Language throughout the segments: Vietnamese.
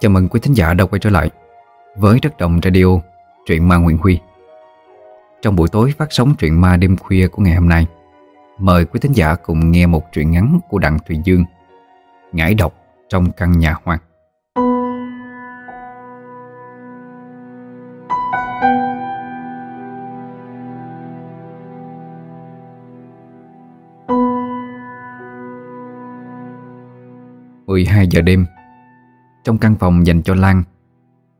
Chào mừng quý thính giả đã quay trở lại với rất Đồng Radio, truyện ma Nguyễn Huy. Trong buổi tối phát sóng truyện ma đêm khuya của ngày hôm nay, mời quý thính giả cùng nghe một truyện ngắn của Đặng Thùy Dương, Ngải độc trong căn nhà hoang. mười hai giờ đêm trong căn phòng dành cho Lan.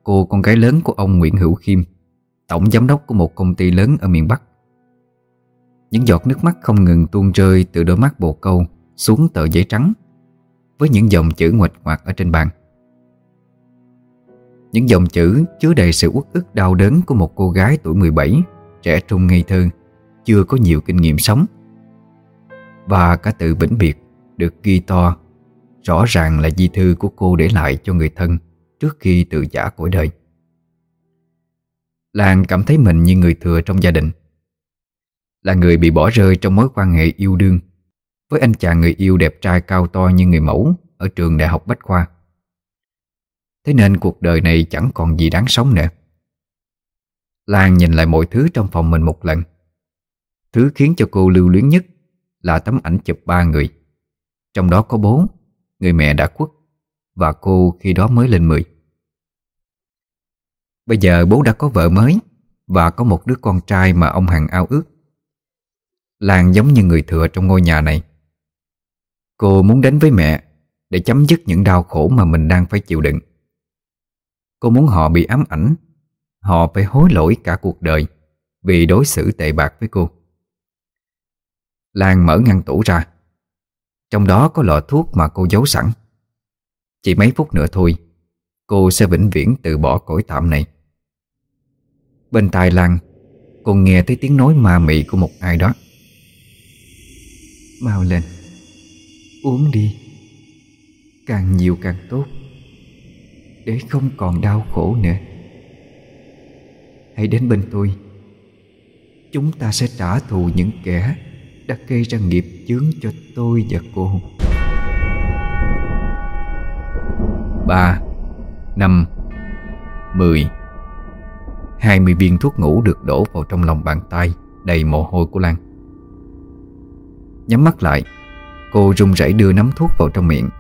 Cô con gái lớn của ông Nguyễn Hữu Khiêm, Tổng giám đốc của một công ty lớn ở miền Bắc. Những giọt nước mắt không ngừng tuôn rơi từ đôi mắt bồ câu xuống tờ giấy trắng Với những dòng chữ ngoạch ngoạc ở trên bàn. Những dòng chữ chứa đầy sự uất ức đau đớn của một cô gái tuổi 17 Trẻ trung ngây thơ, Chưa có nhiều kinh nghiệm sống. Và cả từ vĩnh biệt Được ghi to Rõ ràng là di thư của cô để lại cho người thân Trước khi từ giả cõi đời. Lan cảm thấy mình như người thừa trong gia đình. Là người bị bỏ rơi trong mối quan hệ yêu đương, Với anh chàng người yêu đẹp trai cao to như người mẫu Ở trường đại học Bách Khoa. Thế nên cuộc đời này chẳng còn gì đáng sống nữa. Lan nhìn lại mọi thứ trong phòng mình một lần. Thứ khiến cho cô lưu luyến nhất Là tấm ảnh chụp ba người. Trong đó có bố Người mẹ đã khuất, Và cô khi đó mới lên 10 Bây giờ bố đã có vợ mới, Và có một đứa con trai mà ông Hằng ao ước. Lan giống như người thừa trong ngôi nhà này. Cô muốn đến với mẹ Để chấm dứt những đau khổ mà mình đang phải chịu đựng. Cô muốn họ bị ám ảnh, Họ phải hối lỗi cả cuộc đời Vì đối xử tệ bạc với cô. Lan mở ngăn tủ ra trong đó có lọ thuốc mà cô giấu sẵn. Chỉ mấy phút nữa thôi, Cô sẽ vĩnh viễn từ bỏ cõi tạm này. Bên tai Lan, Cô nghe thấy tiếng nói ma mị của một ai đó. Mau lên, Uống đi, Càng nhiều càng tốt, Để không còn đau khổ nữa. Hãy đến bên tôi, Chúng ta sẽ trả thù những kẻ đã gây ra nghiệp chướng cho tôi và cô. Ba, năm, mười. Hai mươi viên thuốc ngủ được đổ vào trong lòng bàn tay, đầy mồ hôi của Lan. Nhắm mắt lại, Cô run rẩy đưa nắm thuốc vào trong miệng,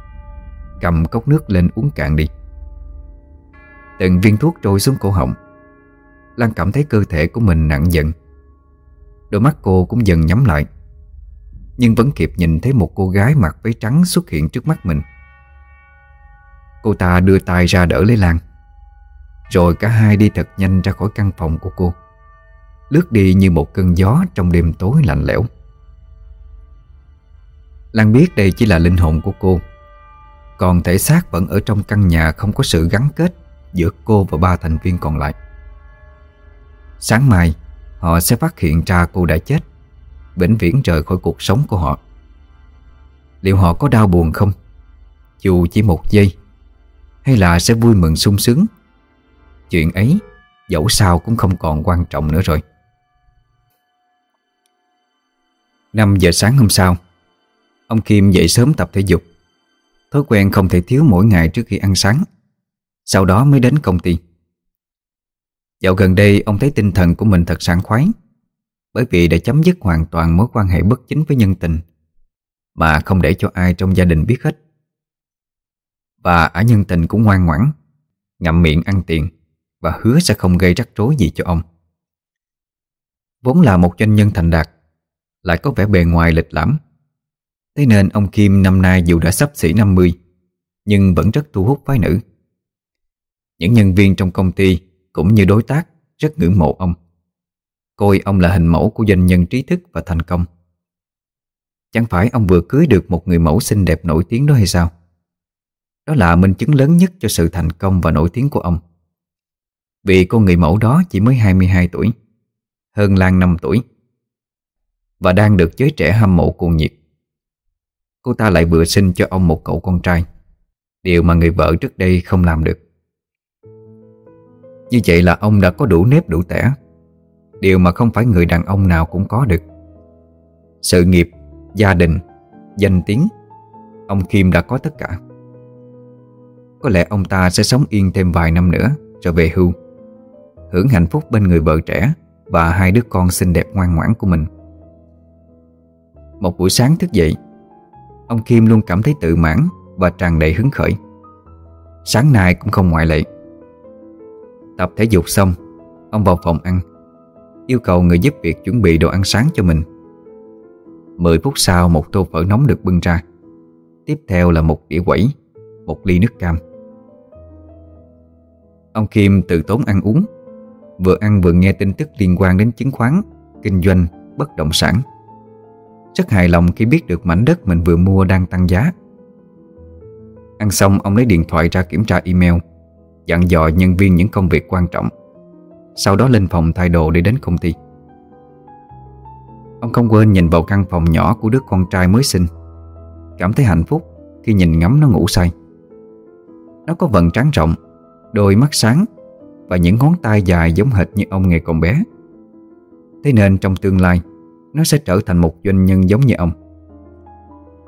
Cầm cốc nước lên uống cạn đi. Từng viên thuốc trôi xuống cổ họng. Lan cảm thấy cơ thể của mình nặng dần. Đôi mắt cô cũng dần nhắm lại nhưng vẫn kịp nhìn thấy một cô gái mặc váy trắng xuất hiện trước mắt mình. Cô ta đưa tay ra đỡ lấy Lan. Rồi cả hai đi thật nhanh ra khỏi căn phòng của cô. Lướt đi như một cơn gió trong đêm tối lạnh lẽo. Lan biết đây chỉ là linh hồn của cô. Còn thể xác vẫn ở trong căn nhà không có sự gắn kết Giữa cô và ba thành viên còn lại. Sáng mai, Họ sẽ phát hiện ra cô đã chết vĩnh viễn rời khỏi cuộc sống của họ. Liệu họ có đau buồn không? Dù chỉ một giây, Hay là sẽ vui mừng sung sướng? Chuyện ấy, Dẫu sao cũng không còn quan trọng nữa rồi. 5 giờ sáng hôm sau, Ông Kim dậy sớm tập thể dục. Thói quen không thể thiếu mỗi ngày trước khi ăn sáng. Sau đó mới đến công ty. Dạo gần đây, ông thấy tinh thần của mình thật sảng khoái bởi vì đã chấm dứt hoàn toàn mối quan hệ bất chính với nhân tình, Mà không để cho ai trong gia đình biết hết. Và ả nhân tình cũng ngoan ngoãn, Ngậm miệng ăn tiền Và hứa sẽ không gây rắc rối gì cho ông. Vốn là một doanh nhân thành đạt, Lại có vẻ bề ngoài lịch lãm. Thế nên ông Kim năm nay dù đã sắp xỉ 50 Nhưng vẫn rất thu hút phái nữ. Những nhân viên trong công ty Cũng như đối tác Rất ngưỡng mộ ông. Coi ông là hình mẫu của doanh nhân trí thức và thành công. Chẳng phải ông vừa cưới được một người mẫu xinh đẹp nổi tiếng đó hay sao? Đó là minh chứng lớn nhất cho sự thành công và nổi tiếng của ông. Vì cô người mẫu đó chỉ mới 22 tuổi, Hơn Lan 5 tuổi, Và đang được giới trẻ hâm mộ cuồng nhiệt. Cô ta lại vừa sinh cho ông một cậu con trai, Điều mà người vợ trước đây không làm được. Như vậy là ông đã có đủ nếp đủ tẻ Điều mà không phải người đàn ông nào cũng có được. Sự nghiệp, gia đình, danh tiếng Ông Kim đã có tất cả. Có lẽ ông ta sẽ sống yên thêm vài năm nữa Rồi về hưu Hưởng hạnh phúc bên người vợ trẻ Và hai đứa con xinh đẹp ngoan ngoãn của mình. Một buổi sáng thức dậy Ông Kim luôn cảm thấy tự mãn Và tràn đầy hứng khởi. Sáng nay cũng không ngoại lệ. Tập thể dục xong Ông vào phòng ăn. Yêu cầu người giúp việc chuẩn bị đồ ăn sáng cho mình. 10 phút sau một tô phở nóng được bưng ra. Tiếp theo là một đĩa quẩy Một ly nước cam. Ông Kim từ tốn ăn uống Vừa ăn vừa nghe tin tức liên quan đến chứng khoán Kinh doanh, bất động sản. Rất hài lòng khi biết được mảnh đất mình vừa mua đang tăng giá. Ăn xong ông lấy điện thoại ra kiểm tra email Dặn dò nhân viên những công việc quan trọng. Sau đó lên phòng thay đồ để đến công ty. Ông không quên nhìn vào căn phòng nhỏ của đứa con trai mới sinh. Cảm thấy hạnh phúc khi nhìn ngắm nó ngủ say. Nó có vần trắng rộng, Đôi mắt sáng Và những ngón tay dài giống hệt như ông ngày còn bé. Thế nên trong tương lai, Nó sẽ trở thành một doanh nhân giống như ông.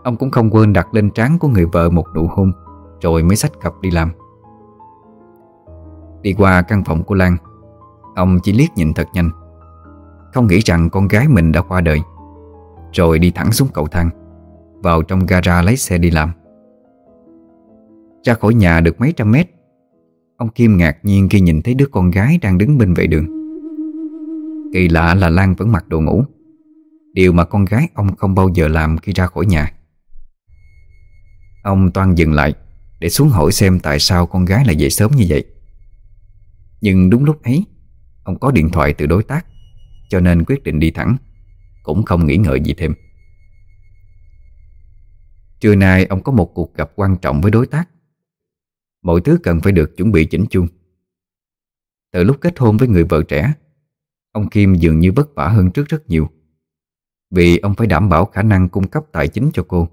Ông cũng không quên đặt lên trán của người vợ một nụ hôn, Rồi mới xách cặp đi làm. Đi qua căn phòng của Lan Ông chỉ liếc nhìn thật nhanh. Không nghĩ rằng con gái mình đã qua đời. Rồi đi thẳng xuống cầu thang. Vào trong gara lấy xe đi làm. Ra khỏi nhà được mấy trăm mét, Ông Kim ngạc nhiên khi nhìn thấy đứa con gái đang đứng bên vệ đường. Kỳ lạ là Lan vẫn mặc đồ ngủ. Điều mà con gái ông không bao giờ làm khi ra khỏi nhà. Ông toan dừng lại Để xuống hỏi xem tại sao con gái lại dậy sớm như vậy. Nhưng đúng lúc ấy Ông có điện thoại từ đối tác, Cho nên quyết định đi thẳng, Cũng không nghĩ ngợi gì thêm. Trưa nay ông có một cuộc gặp quan trọng với đối tác. Mọi thứ cần phải được chuẩn bị chỉnh chu. Từ lúc kết hôn với người vợ trẻ, Ông Kim dường như vất vả hơn trước rất nhiều, Vì ông phải đảm bảo khả năng cung cấp tài chính cho cô.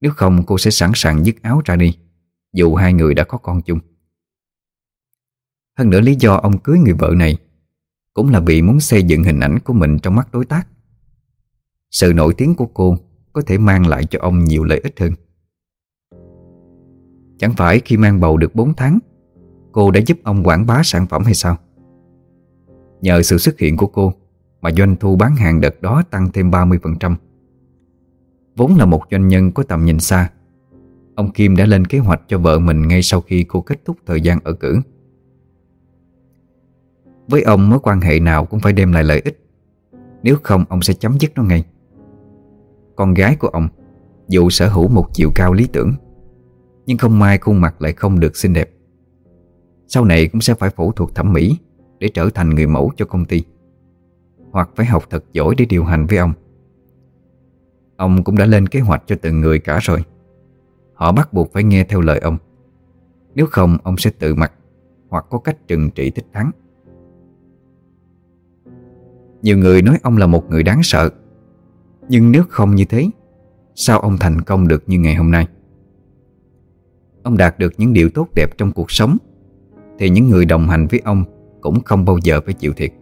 Nếu không, cô sẽ sẵn sàng dứt áo ra đi, Dù hai người đã có con chung. Hơn nữa lý do ông cưới người vợ này Cũng là vì muốn xây dựng hình ảnh của mình trong mắt đối tác. Sự nổi tiếng của cô Có thể mang lại cho ông nhiều lợi ích hơn. Chẳng phải khi mang bầu được 4 tháng, Cô đã giúp ông quảng bá sản phẩm hay sao? Nhờ sự xuất hiện của cô Mà doanh thu bán hàng đợt đó tăng thêm 30% Vốn là một doanh nhân có tầm nhìn xa, Ông Kim đã lên kế hoạch cho vợ mình Ngay sau khi cô kết thúc thời gian ở cử. Với ông, mối quan hệ nào cũng phải đem lại lợi ích. Nếu không, ông sẽ chấm dứt nó ngay. Con gái của ông, Dù sở hữu một chiều cao lý tưởng, Nhưng không may khuôn mặt lại không được xinh đẹp. Sau này cũng sẽ phải phẫu thuật thẩm mỹ Để trở thành người mẫu cho công ty, Hoặc phải học thật giỏi để điều hành với ông. Ông cũng đã lên kế hoạch cho từng người cả rồi. Họ bắt buộc phải nghe theo lời ông. Nếu không, ông sẽ tự mặt Hoặc có cách trừng trị thích thắng. Nhiều người nói ông là một người đáng sợ. Nhưng nếu không như thế, Sao ông thành công được như ngày hôm nay? Ông đạt được những điều tốt đẹp trong cuộc sống, Thì những người đồng hành với ông Cũng không bao giờ phải chịu thiệt.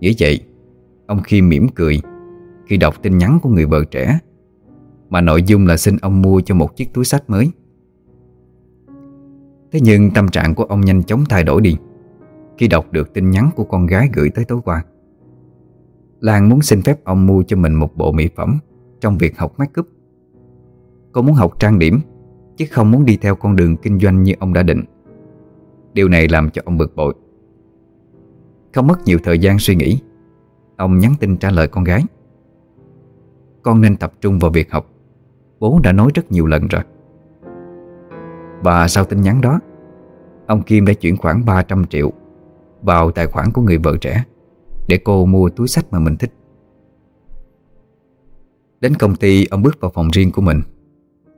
Nghĩ vậy, Ông khi mỉm cười, Khi đọc tin nhắn của người vợ trẻ, Mà nội dung là xin ông mua cho một chiếc túi sách mới. Thế nhưng tâm trạng của ông nhanh chóng thay đổi đi. Khi đọc được tin nhắn của con gái gửi tới tối qua. Lan muốn xin phép ông mua cho mình một bộ mỹ phẩm Trong việc học make up. Cô muốn học trang điểm, Chứ không muốn đi theo con đường kinh doanh như ông đã định. Điều này làm cho ông bực bội. Không mất nhiều thời gian suy nghĩ, Ông nhắn tin trả lời con gái. Con nên tập trung vào việc học, Bố đã nói rất nhiều lần rồi. Và sau tin nhắn đó, Ông Kim đã chuyển khoảng 300 triệu vào tài khoản của người vợ trẻ Để cô mua túi sách mà mình thích. Đến công ty ông bước vào phòng riêng của mình.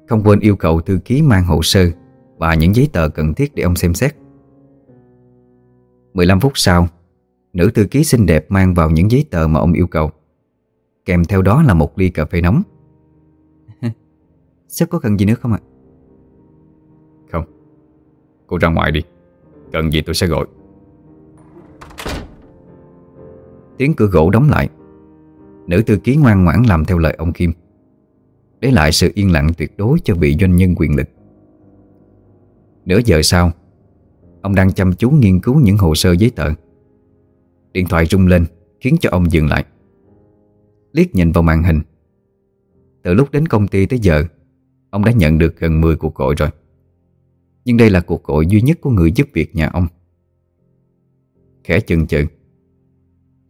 Không quên yêu cầu thư ký mang hồ sơ Và những giấy tờ cần thiết để ông xem xét. 15 phút sau Nữ thư ký xinh đẹp mang vào những giấy tờ mà ông yêu cầu. Kèm theo đó là một ly cà phê nóng. Sếp có cần gì nữa không ạ? Không. Cô ra ngoài đi. Cần gì tôi sẽ gọi Tiếng cửa gỗ đóng lại. Nữ thư ký ngoan ngoãn làm theo lời ông Kim, Để lại sự yên lặng tuyệt đối cho vị doanh nhân quyền lực. Nửa giờ sau, Ông đang chăm chú nghiên cứu những hồ sơ giấy tờ. Điện thoại rung lên, Khiến cho ông dừng lại. Liếc nhìn vào màn hình. Từ lúc đến công ty tới giờ, Ông đã nhận được gần 10 cuộc gọi rồi. Nhưng đây là cuộc gọi duy nhất của người giúp việc nhà ông. Khẽ chừng chừ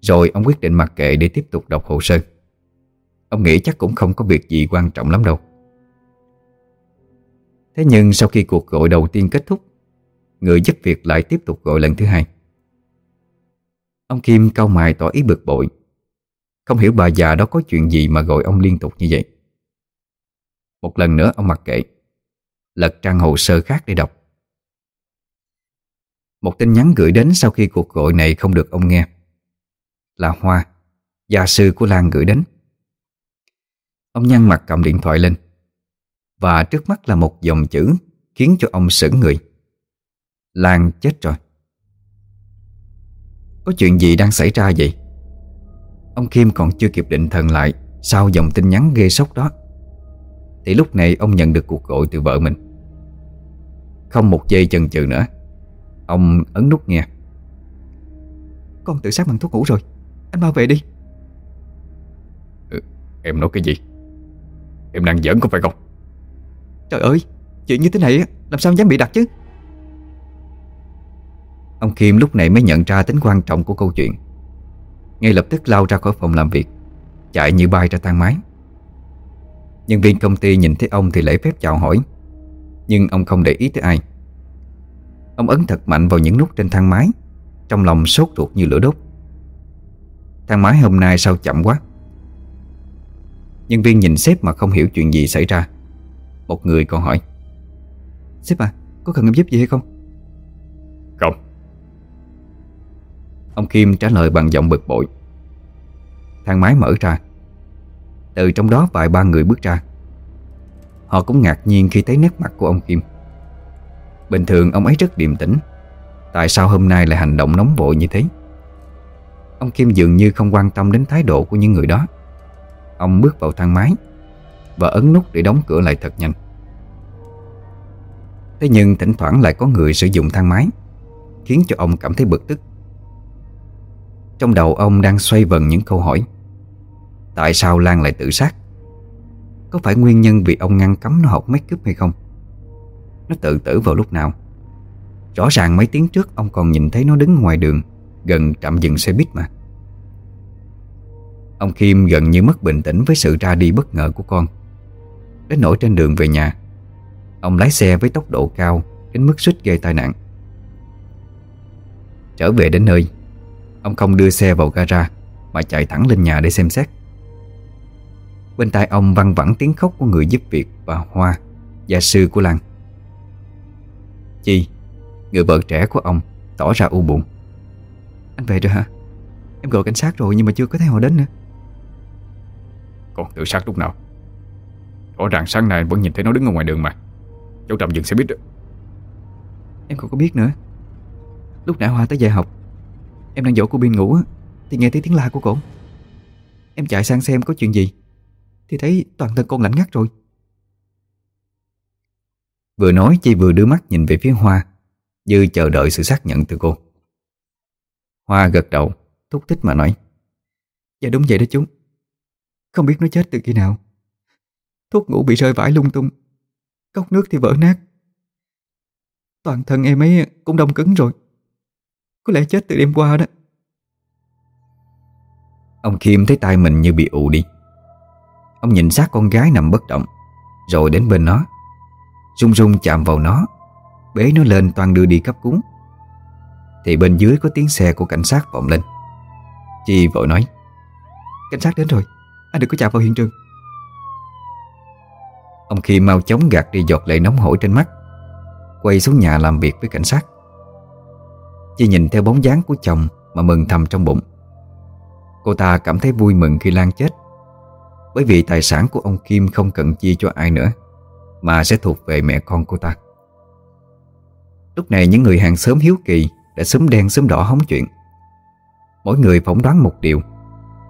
rồi ông quyết định mặc kệ để tiếp tục đọc hồ sơ. Ông nghĩ chắc cũng không có việc gì quan trọng lắm đâu. Thế nhưng sau khi cuộc gọi đầu tiên kết thúc, Người giúp việc lại tiếp tục gọi lần thứ hai. Ông Kim cau mày tỏ ý bực bội. Không hiểu bà già đó có chuyện gì mà gọi ông liên tục như vậy. Một lần nữa ông mặc kệ, Lật trang hồ sơ khác để đọc. Một tin nhắn gửi đến sau khi cuộc gọi này không được ông nghe. Là Hoa, Gia sư của Lan gửi đến. Ông nhăn mặt cầm điện thoại lên, Và trước mắt là một dòng chữ Khiến cho ông sững người. Lan chết rồi. Có chuyện gì đang xảy ra vậy? Ông Kim còn chưa kịp định thần lại Sau dòng tin nhắn ghê sốc đó. Thì lúc này ông nhận được cuộc gọi từ vợ mình. Không một giây chần chừ nữa, Ông ấn nút nghe. Con tự sát bằng thuốc ngủ rồi. Anh bảo vệ đi. Ừ, Em nói cái gì? Em đang giỡn có phải không? Trời ơi Chuyện như thế này làm sao dám bị đặt chứ? Ông Kim lúc này mới nhận ra tính quan trọng của câu chuyện. Ngay lập tức lao ra khỏi phòng làm việc Chạy như bay ra thang máy. Nhân viên công ty nhìn thấy ông thì lễ phép chào hỏi Nhưng ông không để ý tới ai. Ông ấn thật mạnh vào những nút trên thang máy Trong lòng sốt ruột như lửa đốt Thang máy hôm nay sao chậm quá? Nhân viên nhìn sếp mà không hiểu chuyện gì xảy ra. Một người còn hỏi. Sếp à, có cần em giúp gì hay không? Không. Ông Kim trả lời bằng giọng bực bội. Thang máy mở ra. Từ trong đó vài ba người bước ra. Họ cũng ngạc nhiên khi thấy nét mặt của ông Kim. Bình thường ông ấy rất điềm tĩnh. Tại sao hôm nay lại hành động nóng vội như thế Ông Kim dường như không quan tâm đến thái độ của những người đó. Ông bước vào thang máy Và ấn nút để đóng cửa lại thật nhanh. Thế nhưng thỉnh thoảng lại có người sử dụng thang máy, Khiến cho ông cảm thấy bực tức. Trong đầu ông đang xoay vần những câu hỏi, Tại sao Lan lại tự sát? Có phải nguyên nhân vì ông ngăn cấm nó học make up hay không? Nó tự tử vào lúc nào? Rõ ràng mấy tiếng trước ông còn nhìn thấy nó đứng ngoài đường. Gần trạm dừng xe buýt mà. Ông Kim gần như mất bình tĩnh với sự ra đi bất ngờ của con. Đến nỗi trên đường về nhà, Ông lái xe với tốc độ cao Đến mức suýt gây tai nạn. Trở về đến nơi, Ông không đưa xe vào gara Mà chạy thẳng lên nhà để xem xét. Bên tai ông văng vẳng tiếng khóc của người giúp việc Và Hoa, Gia sư của Lan Chi, Người vợ trẻ của ông, Tỏ ra u buồn. Anh về rồi hả? Em gọi cảnh sát rồi nhưng mà chưa có thấy họ đến nữa. Còn tự sát lúc nào? Rõ ràng sáng nay vẫn nhìn thấy nó đứng ở ngoài đường mà. Chỗ trạm dừng xe buýt đó. Em không có biết nữa. Lúc nãy Hoa tới dạy học Em đang dỗ cô Bin ngủ Thì nghe thấy tiếng la của cổ. Em chạy sang xem có chuyện gì Thì thấy toàn thân con lạnh ngắt rồi. Vừa nói Chi vừa đưa mắt nhìn về phía Hoa Như chờ đợi sự xác nhận từ cô Hoa gật đầu Thúc thích mà nói. Dạ đúng vậy đó chú. Không biết nó chết từ khi nào. Thuốc ngủ bị rơi vãi lung tung. Cốc nước thì vỡ nát. Toàn thân em ấy cũng đông cứng rồi. Có lẽ chết từ đêm qua đó. Ông Kim thấy tay mình như bị ù đi. Ông nhìn sát con gái nằm bất động Rồi đến bên nó. Rung rung chạm vào nó Bế nó lên toàn đưa đi cấp cứu thì bên dưới có tiếng xe của cảnh sát vọng lên. Chi vội nói, Cảnh sát đến rồi, Anh đừng có chạm vào hiện trường. Ông Khi mau chóng gạt đi giọt lệ nóng hổi trên mắt, Quay xuống nhà làm việc với cảnh sát. Chi nhìn theo bóng dáng của chồng Mà mừng thầm trong bụng. Cô ta cảm thấy vui mừng khi Lan chết, Bởi vì tài sản của ông Kim không cần chia cho ai nữa, Mà sẽ thuộc về mẹ con cô ta. Lúc này những người hàng xóm hiếu kỳ đã sớm đen sớm đỏ hóng chuyện. Mỗi người phỏng đoán một điều,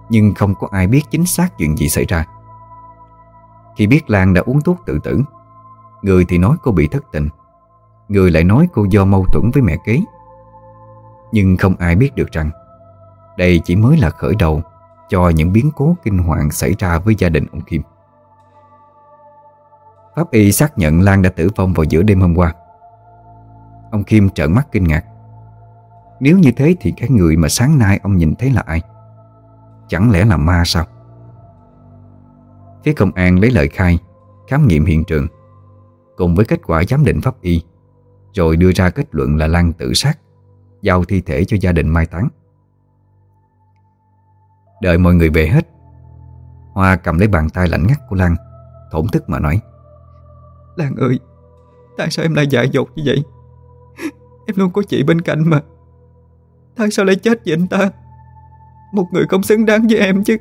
Nhưng không có ai biết chính xác chuyện gì xảy ra. Khi biết Lan đã uống thuốc tự tử, Người thì nói cô bị thất tình, Người lại nói cô do mâu thuẫn với mẹ kế. Nhưng không ai biết được rằng, Đây chỉ mới là khởi đầu Cho những biến cố kinh hoàng xảy ra với gia đình ông Kim. Pháp y xác nhận Lan đã tử vong vào giữa đêm hôm qua. Ông Kim trợn mắt kinh ngạc. Nếu như thế thì cái người mà sáng nay ông nhìn thấy là ai? Chẳng lẽ là ma sao? Phía công an lấy lời khai, Khám nghiệm hiện trường, Cùng với kết quả giám định pháp y, Rồi đưa ra kết luận là Lan tự sát, Giao thi thể cho gia đình mai táng Đợi mọi người về hết, Hoa cầm lấy bàn tay lạnh ngắt của Lan, Thổn thức mà nói, Lan ơi, Tại sao em lại dại dột như vậy Em luôn có chị bên cạnh mà Tại sao lại chết vì anh ta. Một người không xứng đáng với em chứ.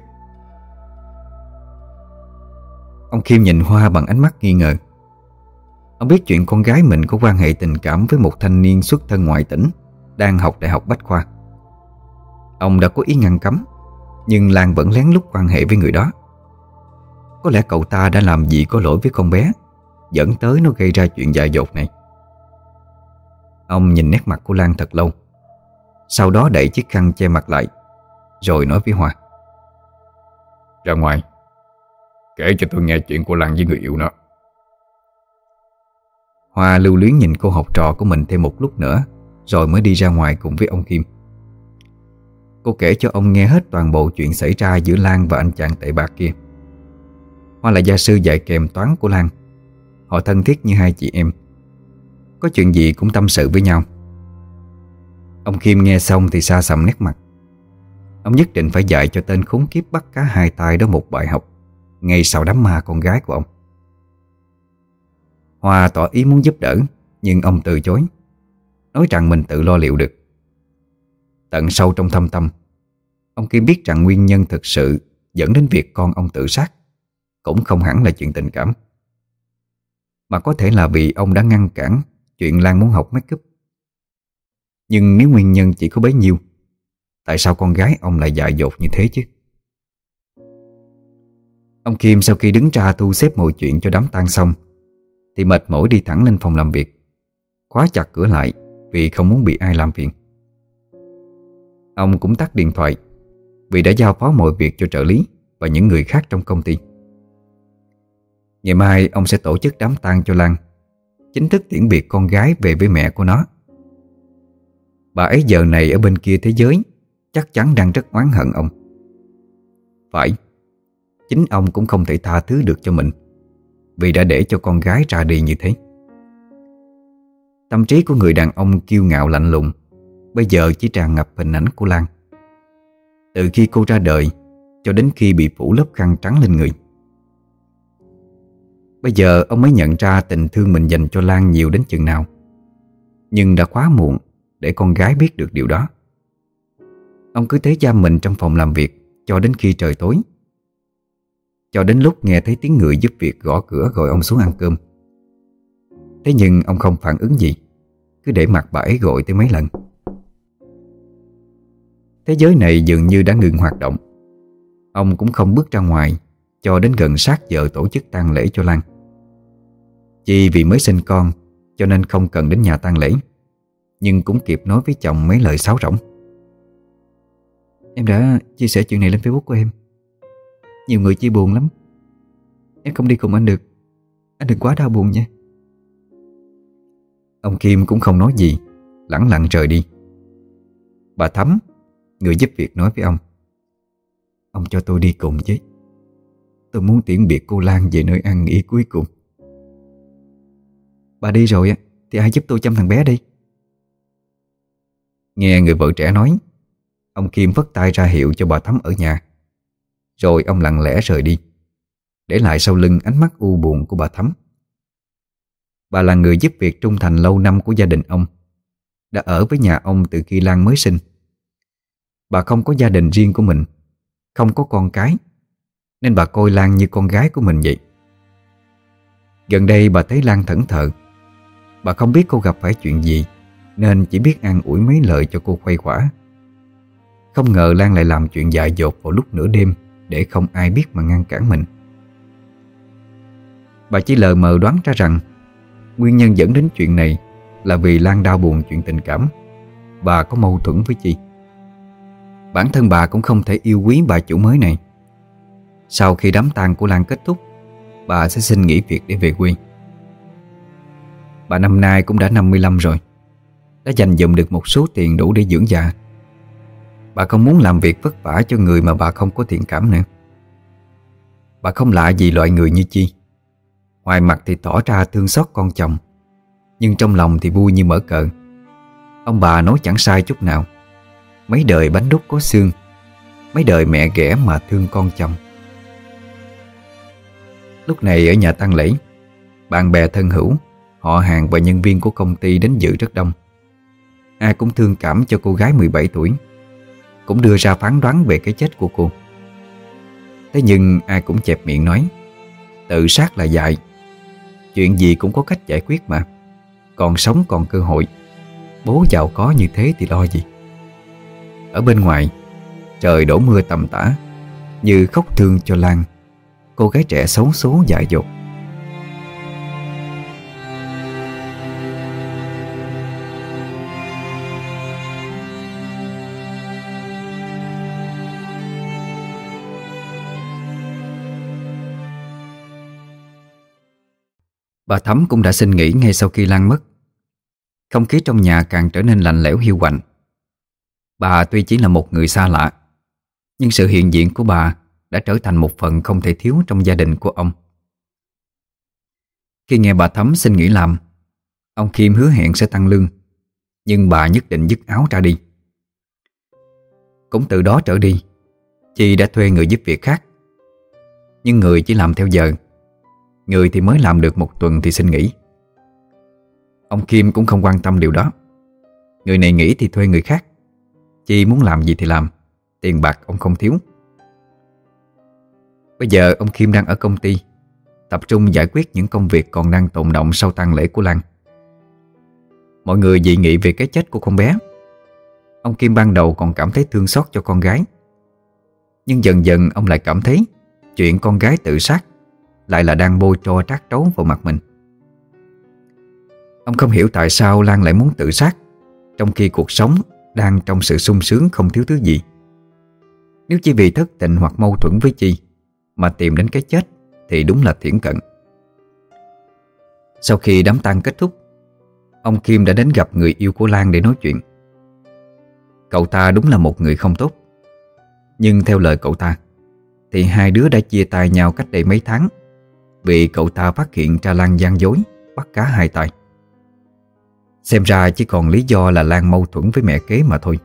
Ông Kim nhìn Hoa bằng ánh mắt nghi ngờ. Ông biết chuyện con gái mình có quan hệ tình cảm với một thanh niên xuất thân ngoại tỉnh, Đang học đại học Bách Khoa. Ông đã có ý ngăn cấm, Nhưng Lan vẫn lén lút quan hệ với người đó. Có lẽ cậu ta đã làm gì có lỗi với con bé, Dẫn tới nó gây ra chuyện dại dột này. Ông nhìn nét mặt của Lan thật lâu. Sau đó đẩy chiếc khăn che mặt lại Rồi nói với Hoa. Ra ngoài Kể cho tôi nghe chuyện của Lan với người yêu nó. Hoa lưu luyến nhìn cô học trò của mình thêm một lúc nữa Rồi mới đi ra ngoài cùng với ông Kim. Cô kể cho ông nghe hết toàn bộ chuyện xảy ra giữa Lan và anh chàng tệ bạc kia. Hoa là gia sư dạy kèm toán của Lan. Họ thân thiết như hai chị em. Có chuyện gì cũng tâm sự với nhau Ông Kim nghe xong thì xa sầm nét mặt. Ông nhất định phải dạy cho tên khốn kiếp bắt cá hai tay đó một bài học, Ngay sau đám ma con gái của ông. Hoa tỏ ý muốn giúp đỡ, Nhưng ông từ chối, Nói rằng mình tự lo liệu được. Tận sâu trong thâm tâm, Ông Kim biết rằng nguyên nhân thực sự Dẫn đến việc con ông tự sát Cũng không hẳn là chuyện tình cảm, Mà có thể là vì ông đã ngăn cản Chuyện Lan muốn học make up nhưng nếu nguyên nhân chỉ có bấy nhiêu, Tại sao con gái ông lại dại dột như thế chứ? Ông Kim sau khi đứng ra thu xếp mọi chuyện cho đám tang xong, Thì mệt mỏi đi thẳng lên phòng làm việc, Khóa chặt cửa lại Vì không muốn bị ai làm phiền. Ông cũng tắt điện thoại Vì đã giao phó mọi việc cho trợ lý Và những người khác trong công ty. Ngày mai ông sẽ tổ chức đám tang cho Lan, Chính thức tiễn biệt con gái về với mẹ của nó. Bà ấy giờ này ở bên kia thế giới, Chắc chắn đang rất oán hận ông. Phải, Chính ông cũng không thể tha thứ được cho mình, Vì đã để cho con gái ra đi như thế. Tâm trí của người đàn ông kiêu ngạo lạnh lùng, Bây giờ chỉ tràn ngập hình ảnh của Lan. Từ khi cô ra đời Cho đến khi bị phủ lớp khăn trắng lên người. Bây giờ ông mới nhận ra tình thương mình dành cho Lan nhiều đến chừng nào. Nhưng đã quá muộn để con gái biết được điều đó. Ông cứ thế giam mình trong phòng làm việc Cho đến khi trời tối. Cho đến lúc nghe thấy tiếng người giúp việc gõ cửa gọi ông xuống ăn cơm. Thế nhưng ông không phản ứng gì, Cứ để mặt bà ấy gọi tới mấy lần. Thế giới này dường như đã ngừng hoạt động. Ông cũng không bước ra ngoài Cho đến gần sát giờ tổ chức tang lễ cho Lan. Chỉ vì mới sinh con Cho nên không cần đến nhà tang lễ. Nhưng cũng kịp nói với chồng mấy lời sáo rỗng. Em đã chia sẻ chuyện này lên Facebook của em. Nhiều người chia buồn lắm. Em không đi cùng anh được. Anh đừng quá đau buồn nha. Ông Kim cũng không nói gì, Lẳng lặng rời đi. Bà Thắm, Người giúp việc nói với ông. Ông cho tôi đi cùng chứ Tôi muốn tiễn biệt cô Lan về nơi ăn nghỉ cuối cùng. Bà đi rồi á, Thì ai giúp tôi chăm thằng bé đi Nghe người vợ trẻ nói, Ông Kim vất tay ra hiệu cho bà Thắm ở nhà. Rồi ông lặng lẽ rời đi, Để lại sau lưng ánh mắt u buồn của bà Thắm. Bà là người giúp việc trung thành lâu năm của gia đình ông, Đã ở với nhà ông từ khi Lan mới sinh. Bà không có gia đình riêng của mình, Không có con cái, Nên bà coi Lan như con gái của mình vậy. Gần đây bà thấy Lan thẫn thờ, Bà không biết cô gặp phải chuyện gì. Nên chỉ biết ăn ủi mấy lời cho cô khuây khỏa. Không ngờ Lan lại làm chuyện dại dột vào lúc nửa đêm Để không ai biết mà ngăn cản mình. Bà chỉ lờ mờ đoán ra rằng, Nguyên nhân dẫn đến chuyện này là vì Lan đau buồn chuyện tình cảm. Bà có mâu thuẫn với chị. Bản thân bà cũng không thể yêu quý bà chủ mới này. Sau khi đám tang của Lan kết thúc, Bà sẽ xin nghỉ việc để về quê. Bà năm nay cũng đã 55 rồi. Đã dành dụm được một số tiền đủ để dưỡng già. Bà không muốn làm việc vất vả cho người mà bà không có thiện cảm nữa. Bà không lạ gì loại người như Chi. Ngoài mặt thì tỏ ra thương xót con chồng, Nhưng trong lòng thì vui như mở cờ. Ông bà nói chẳng sai chút nào. Mấy đời bánh đúc có xương, Mấy đời mẹ ghẻ mà thương con chồng. Lúc này ở nhà tang lễ, Bạn bè thân hữu, Họ hàng và nhân viên của công ty đến dự rất đông. Ai cũng thương cảm cho cô gái 17 tuổi. Cũng đưa ra phán đoán về cái chết của cô. Thế nhưng ai cũng chẹp miệng nói, Tự sát là dại. Chuyện gì cũng có cách giải quyết mà. Còn sống còn cơ hội. Bố giàu có như thế thì lo gì? Ở bên ngoài, Trời đổ mưa tầm tã, Như khóc thương cho Lan. Cô gái trẻ xấu số dại dột. Bà Thắm cũng đã xin nghỉ ngay sau khi Lan mất. Không khí trong nhà càng trở nên lạnh lẽo hiu quạnh. Bà tuy chỉ là một người xa lạ, Nhưng sự hiện diện của bà đã trở thành một phần không thể thiếu trong gia đình của ông. Khi nghe bà Thắm xin nghỉ làm, Ông Kim hứa hẹn sẽ tăng lương, Nhưng bà nhất định dứt áo ra đi. Cũng từ đó trở đi, Chị đã thuê người giúp việc khác, Nhưng người chỉ làm theo giờ. Người thì mới làm được một tuần thì xin nghỉ. Ông Kim cũng không quan tâm điều đó. Người này nghỉ thì thuê người khác. Chi muốn làm gì thì làm. Tiền bạc ông không thiếu. Bây giờ ông Kim đang ở công ty, Tập trung giải quyết những công việc còn đang tồn động sau tang lễ của Lan. Mọi người dị nghị về cái chết của con bé. Ông Kim ban đầu còn cảm thấy thương xót cho con gái. Nhưng dần dần ông lại cảm thấy Chuyện con gái tự sát lại là đang bôi cho trát trấu vào mặt mình. Ông không hiểu tại sao Lan lại muốn tự sát, Trong khi cuộc sống đang trong sự sung sướng không thiếu thứ gì. Nếu chỉ vì thất tình hoặc mâu thuẫn với Chi Mà tìm đến cái chết Thì đúng là thiển cận. Sau khi đám tang kết thúc, Ông Kim đã đến gặp người yêu của Lan để nói chuyện. Cậu ta đúng là một người không tốt. Nhưng theo lời cậu ta, Thì hai đứa đã chia tay nhau cách đây mấy tháng bị cậu ta phát hiện ra Lan gian dối, Bắt cá hai tay. Xem ra chỉ còn lý do là Lan mâu thuẫn với mẹ kế mà thôi.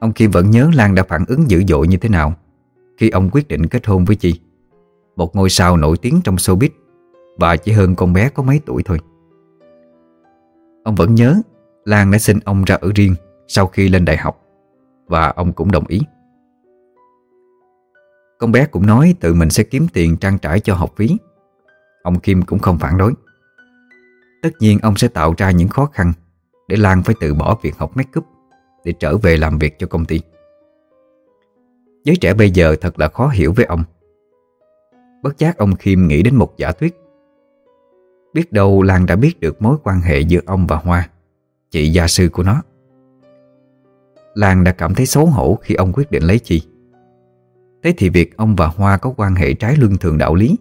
Ông Kim vẫn nhớ Lan đã phản ứng dữ dội như thế nào Khi ông quyết định kết hôn với chị. Một ngôi sao nổi tiếng trong showbiz, Và chỉ hơn con bé có mấy tuổi thôi. Ông vẫn nhớ Lan đã xin ông ra ở riêng Sau khi lên đại học, Và ông cũng đồng ý con bé cũng nói tự mình sẽ kiếm tiền trang trải cho học phí. Ông Kim cũng không phản đối. Tất nhiên ông sẽ tạo ra những khó khăn Để Lan phải từ bỏ việc học make up, Để trở về làm việc cho công ty. Giới trẻ bây giờ thật là khó hiểu với ông. Bất giác ông Kim nghĩ đến một giả thuyết. Biết đâu Lan đã biết được mối quan hệ giữa ông và Hoa, Chị gia sư của nó. Lan đã cảm thấy xấu hổ khi ông quyết định lấy chi Thế thì việc ông và Hoa có quan hệ trái luân thường đạo lý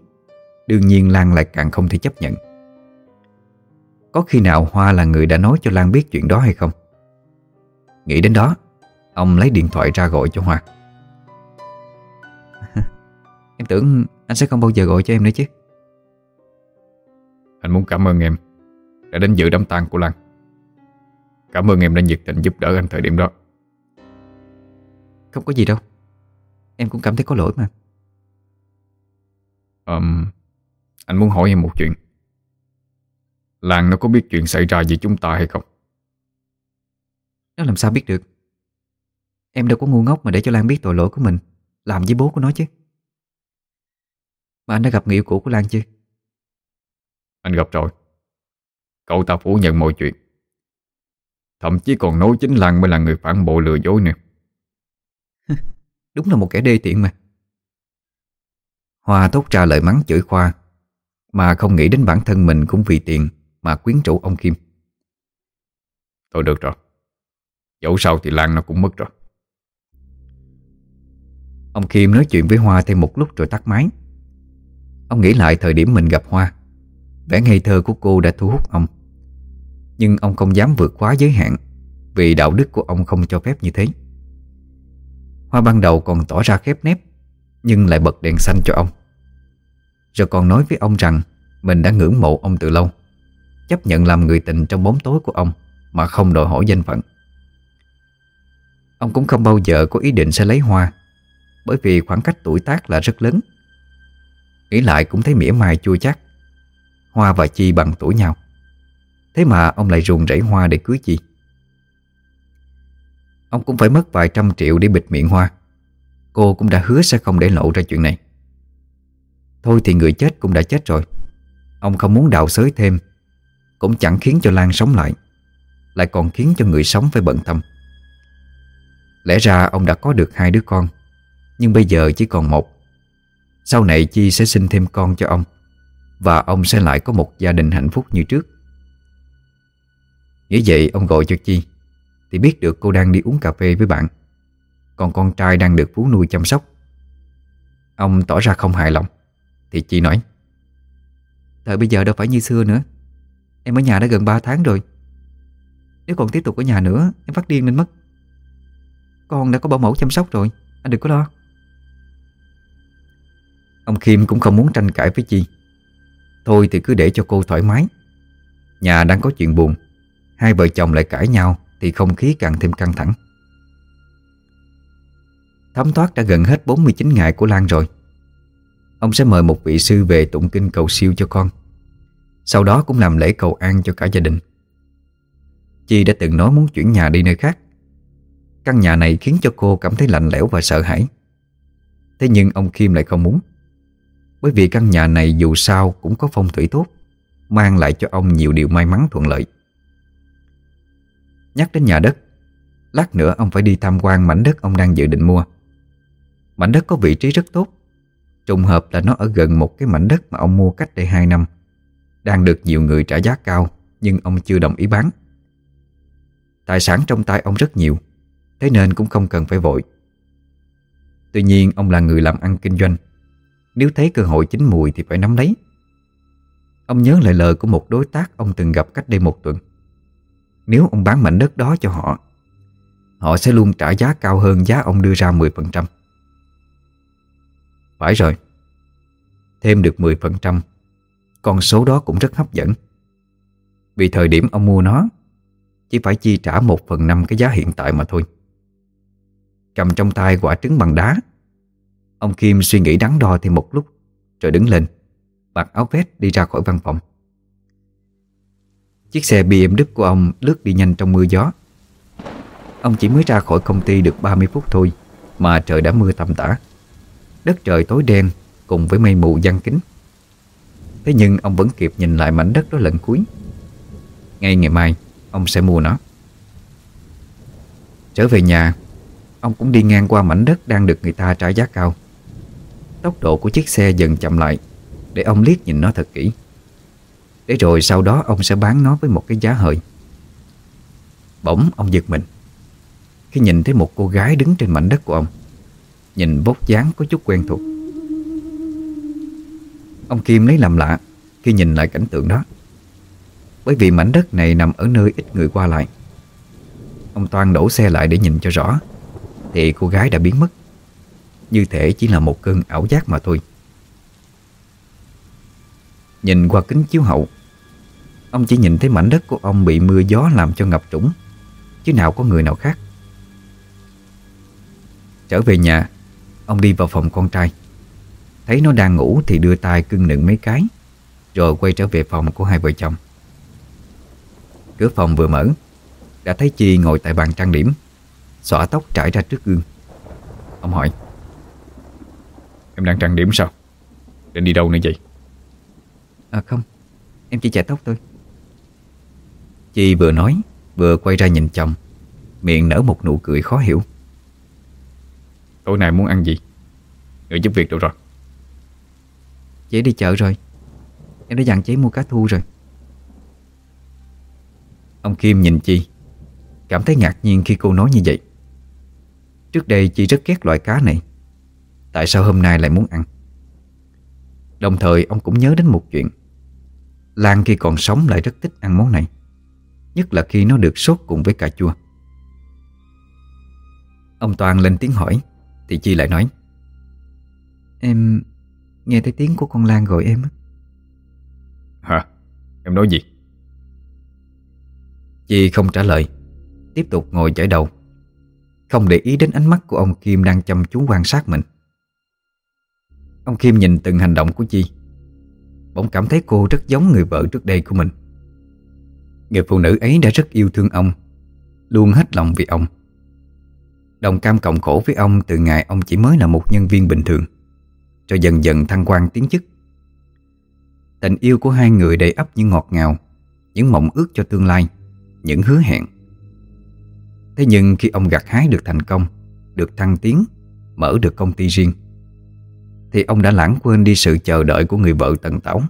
Đương nhiên Lan lại càng không thể chấp nhận. Có khi nào Hoa là người đã nói cho Lan biết chuyện đó hay không? Nghĩ đến đó Ông lấy điện thoại ra gọi cho Hoa. Em tưởng anh sẽ không bao giờ gọi cho em nữa chứ. Anh muốn cảm ơn em Đã đến dự đám tang của Lan. Cảm ơn em đã nhiệt tình giúp đỡ anh thời điểm đó. Không có gì đâu Em cũng cảm thấy có lỗi mà. Um, Anh muốn hỏi em một chuyện. Lan nó có biết chuyện xảy ra với chúng ta hay không? Nó làm sao biết được? Em đâu có ngu ngốc mà để cho Lan biết tội lỗi của mình. Làm với bố của nó chứ. Mà anh đã gặp người yêu cũ của Lan chưa? Anh gặp rồi. Cậu ta phủ nhận mọi chuyện. Thậm chí còn nói chính Lan mới là người phản bội lừa dối nữa Đúng là một kẻ đê tiện mà. Hoa thốt ra lời mắng chửi Khoa Mà không nghĩ đến bản thân mình cũng vì tiền Mà quyến rũ ông Kim. Thôi được rồi. Dẫu sao thì Lan nó cũng mất rồi. Ông Kim nói chuyện với Hoa thêm một lúc rồi tắt máy. Ông nghĩ lại thời điểm mình gặp Hoa. Vẻ ngây thơ của cô đã thu hút ông. Nhưng ông không dám vượt quá giới hạn Vì đạo đức của ông không cho phép như thế Hoa ban đầu còn tỏ ra khép nép, Nhưng lại bật đèn xanh cho ông. Rồi còn nói với ông rằng Mình đã ngưỡng mộ ông từ lâu, Chấp nhận làm người tình trong bóng tối của ông Mà không đòi hỏi danh phận. Ông cũng không bao giờ có ý định sẽ lấy Hoa, Bởi vì khoảng cách tuổi tác là rất lớn. Nghĩ lại cũng thấy mỉa mai chua chắc Hoa và Chi bằng tuổi nhau. Thế mà ông lại ruồng rẫy Hoa để cưới Chi. Ông cũng phải mất vài trăm triệu để bịt miệng Hoa. Cô cũng đã hứa sẽ không để lộ ra chuyện này. Thôi thì người chết cũng đã chết rồi. Ông không muốn đào xới thêm, Cũng chẳng khiến cho Lan sống lại Lại còn khiến cho người sống phải bận tâm. Lẽ ra ông đã có được hai đứa con, Nhưng bây giờ chỉ còn một. Sau này Chi sẽ sinh thêm con cho ông, Và ông sẽ lại có một gia đình hạnh phúc như trước. Nghĩ vậy ông gọi cho Chi. Thì biết được cô đang đi uống cà phê với bạn. Còn con trai đang được Phú nuôi chăm sóc. Ông tỏ ra không hài lòng. Thì chị nói, Thời bây giờ đâu phải như xưa nữa. Em ở nhà đã gần 3 tháng rồi. Nếu còn tiếp tục ở nhà nữa, Em phát điên lên mất. Con đã có bảo mẫu chăm sóc rồi, Anh đừng có lo. Ông Kim cũng không muốn tranh cãi với Chi. Thôi thì cứ để cho cô thoải mái. Nhà đang có chuyện buồn, Hai vợ chồng lại cãi nhau. Thì không khí càng thêm căng thẳng. Thấm thoát đã gần hết 49 ngày của Lan rồi. Ông sẽ mời một vị sư về tụng kinh cầu siêu cho con. Sau đó cũng làm lễ cầu an cho cả gia đình. Chi đã từng nói muốn chuyển nhà đi nơi khác. Căn nhà này khiến cho cô cảm thấy lạnh lẽo và sợ hãi. Thế nhưng ông Kim lại không muốn. Bởi vì căn nhà này dù sao cũng có phong thủy tốt, Mang lại cho ông nhiều điều may mắn thuận lợi. Nhắc đến nhà đất. Lát nữa ông phải đi tham quan mảnh đất ông đang dự định mua. Mảnh đất có vị trí rất tốt. Trùng hợp là nó ở gần một cái mảnh đất mà ông mua cách đây 2 năm. Đang được nhiều người trả giá cao, Nhưng ông chưa đồng ý bán. Tài sản trong tay ông rất nhiều, Thế nên cũng không cần phải vội. Tuy nhiên, ông là người làm ăn kinh doanh. Nếu thấy cơ hội chín mùi thì phải nắm lấy. Ông nhớ lại lời của một đối tác ông từng gặp cách đây một tuần. Nếu ông bán mảnh đất đó cho họ Họ sẽ luôn trả giá cao hơn giá ông đưa ra 10% Phải rồi, Thêm được 10% Con số đó cũng rất hấp dẫn. Vì thời điểm ông mua nó, Chỉ phải chi trả 1 phần 5 cái giá hiện tại mà thôi. Cầm trong tay quả trứng bằng đá, Ông Kim suy nghĩ đắn đo thêm một lúc, Rồi đứng lên, Mặc áo vest đi ra khỏi văn phòng. Chiếc xe BMW của ông lướt đi nhanh trong mưa gió. Ông chỉ mới ra khỏi công ty được 30 phút thôi Mà trời đã mưa tầm tã Đất trời tối đen Cùng với mây mù giăng kính. Thế nhưng ông vẫn kịp nhìn lại mảnh đất đó lần cuối. Ngay ngày mai, Ông sẽ mua nó. Trở về nhà, Ông cũng đi ngang qua mảnh đất đang được người ta trả giá cao. Tốc độ của chiếc xe dần chậm lại Để ông liếc nhìn nó thật kỹ. Để rồi sau đó ông sẽ bán nó với một cái giá hời. Bỗng ông giật mình. Khi nhìn thấy một cô gái đứng trên mảnh đất của ông, Nhìn vóc dáng có chút quen thuộc. Ông Kim lấy làm lạ Khi nhìn lại cảnh tượng đó. Bởi vì mảnh đất này nằm ở nơi ít người qua lại. Ông Toan đổ xe lại để nhìn cho rõ, Thì cô gái đã biến mất. Như thể chỉ là một cơn ảo giác mà thôi. Nhìn qua kính chiếu hậu, Ông chỉ nhìn thấy mảnh đất của ông bị mưa gió làm cho ngập trũng, Chứ nào có người nào khác. Trở về nhà, Ông đi vào phòng con trai. Thấy nó đang ngủ thì đưa tay cưng nựng mấy cái, Rồi quay trở về phòng của hai vợ chồng. Cửa phòng vừa mở, Đã thấy Chi ngồi tại bàn trang điểm, Xõa tóc trải ra trước gương. Ông hỏi, Em đang trang điểm sao? Định đi đâu nữa vậy? À không. Em chỉ chạy tóc thôi. Chi vừa nói Vừa quay ra nhìn chồng. Miệng nở một nụ cười khó hiểu. Tối nay muốn ăn gì? Người giúp việc đâu rồi. Chị đi chợ rồi. Em đã dặn chế mua cá thu rồi. Ông Kim nhìn Chi. Cảm thấy ngạc nhiên khi cô nói như vậy. Trước đây Chi rất ghét loại cá này. Tại sao hôm nay lại muốn ăn? Đồng thời ông cũng nhớ đến một chuyện Lan khi còn sống lại rất thích ăn món này Nhất là khi nó được sốt cùng với cà chua Ông Toàn lên tiếng hỏi Thì Chi lại nói Em nghe thấy tiếng của con Lan gọi em á Hả? Em nói gì? Chi không trả lời Tiếp tục ngồi chải đầu Không để ý đến ánh mắt của ông Kim đang chăm chú quan sát mình Ông Kim nhìn từng hành động của Chi Bỗng cảm thấy cô rất giống người vợ trước đây của mình. Người phụ nữ ấy đã rất yêu thương ông, Luôn hết lòng vì ông. Đồng cam cộng khổ với ông từ ngày ông chỉ mới là một nhân viên bình thường Rồi dần dần thăng quan tiến chức. Tình yêu của hai người đầy ắp những ngọt ngào, Những mộng ước cho tương lai, Những hứa hẹn. Thế nhưng khi ông gặt hái được thành công, Được thăng tiến, Mở được công ty riêng thì ông đã lãng quên đi sự chờ đợi của người vợ tận tảo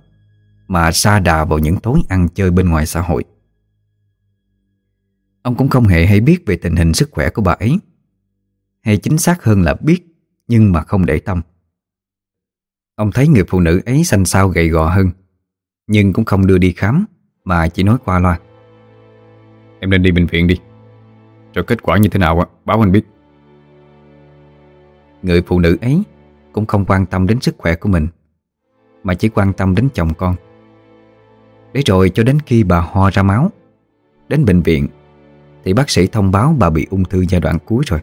Mà xa đà vào những tối ăn chơi bên ngoài xã hội. Ông cũng không hề hay biết về tình hình sức khỏe của bà ấy Hay chính xác hơn là biết Nhưng mà không để tâm. Ông thấy người phụ nữ ấy xanh xao gầy gò hơn Nhưng cũng không đưa đi khám Mà chỉ nói qua loa. Em nên đi bệnh viện đi Rồi kết quả như thế nào báo anh biết. Người phụ nữ ấy cũng không quan tâm đến sức khỏe của mình, Mà chỉ quan tâm đến chồng con. Để rồi cho đến khi bà ho ra máu, Đến bệnh viện, Thì bác sĩ thông báo bà bị ung thư giai đoạn cuối rồi.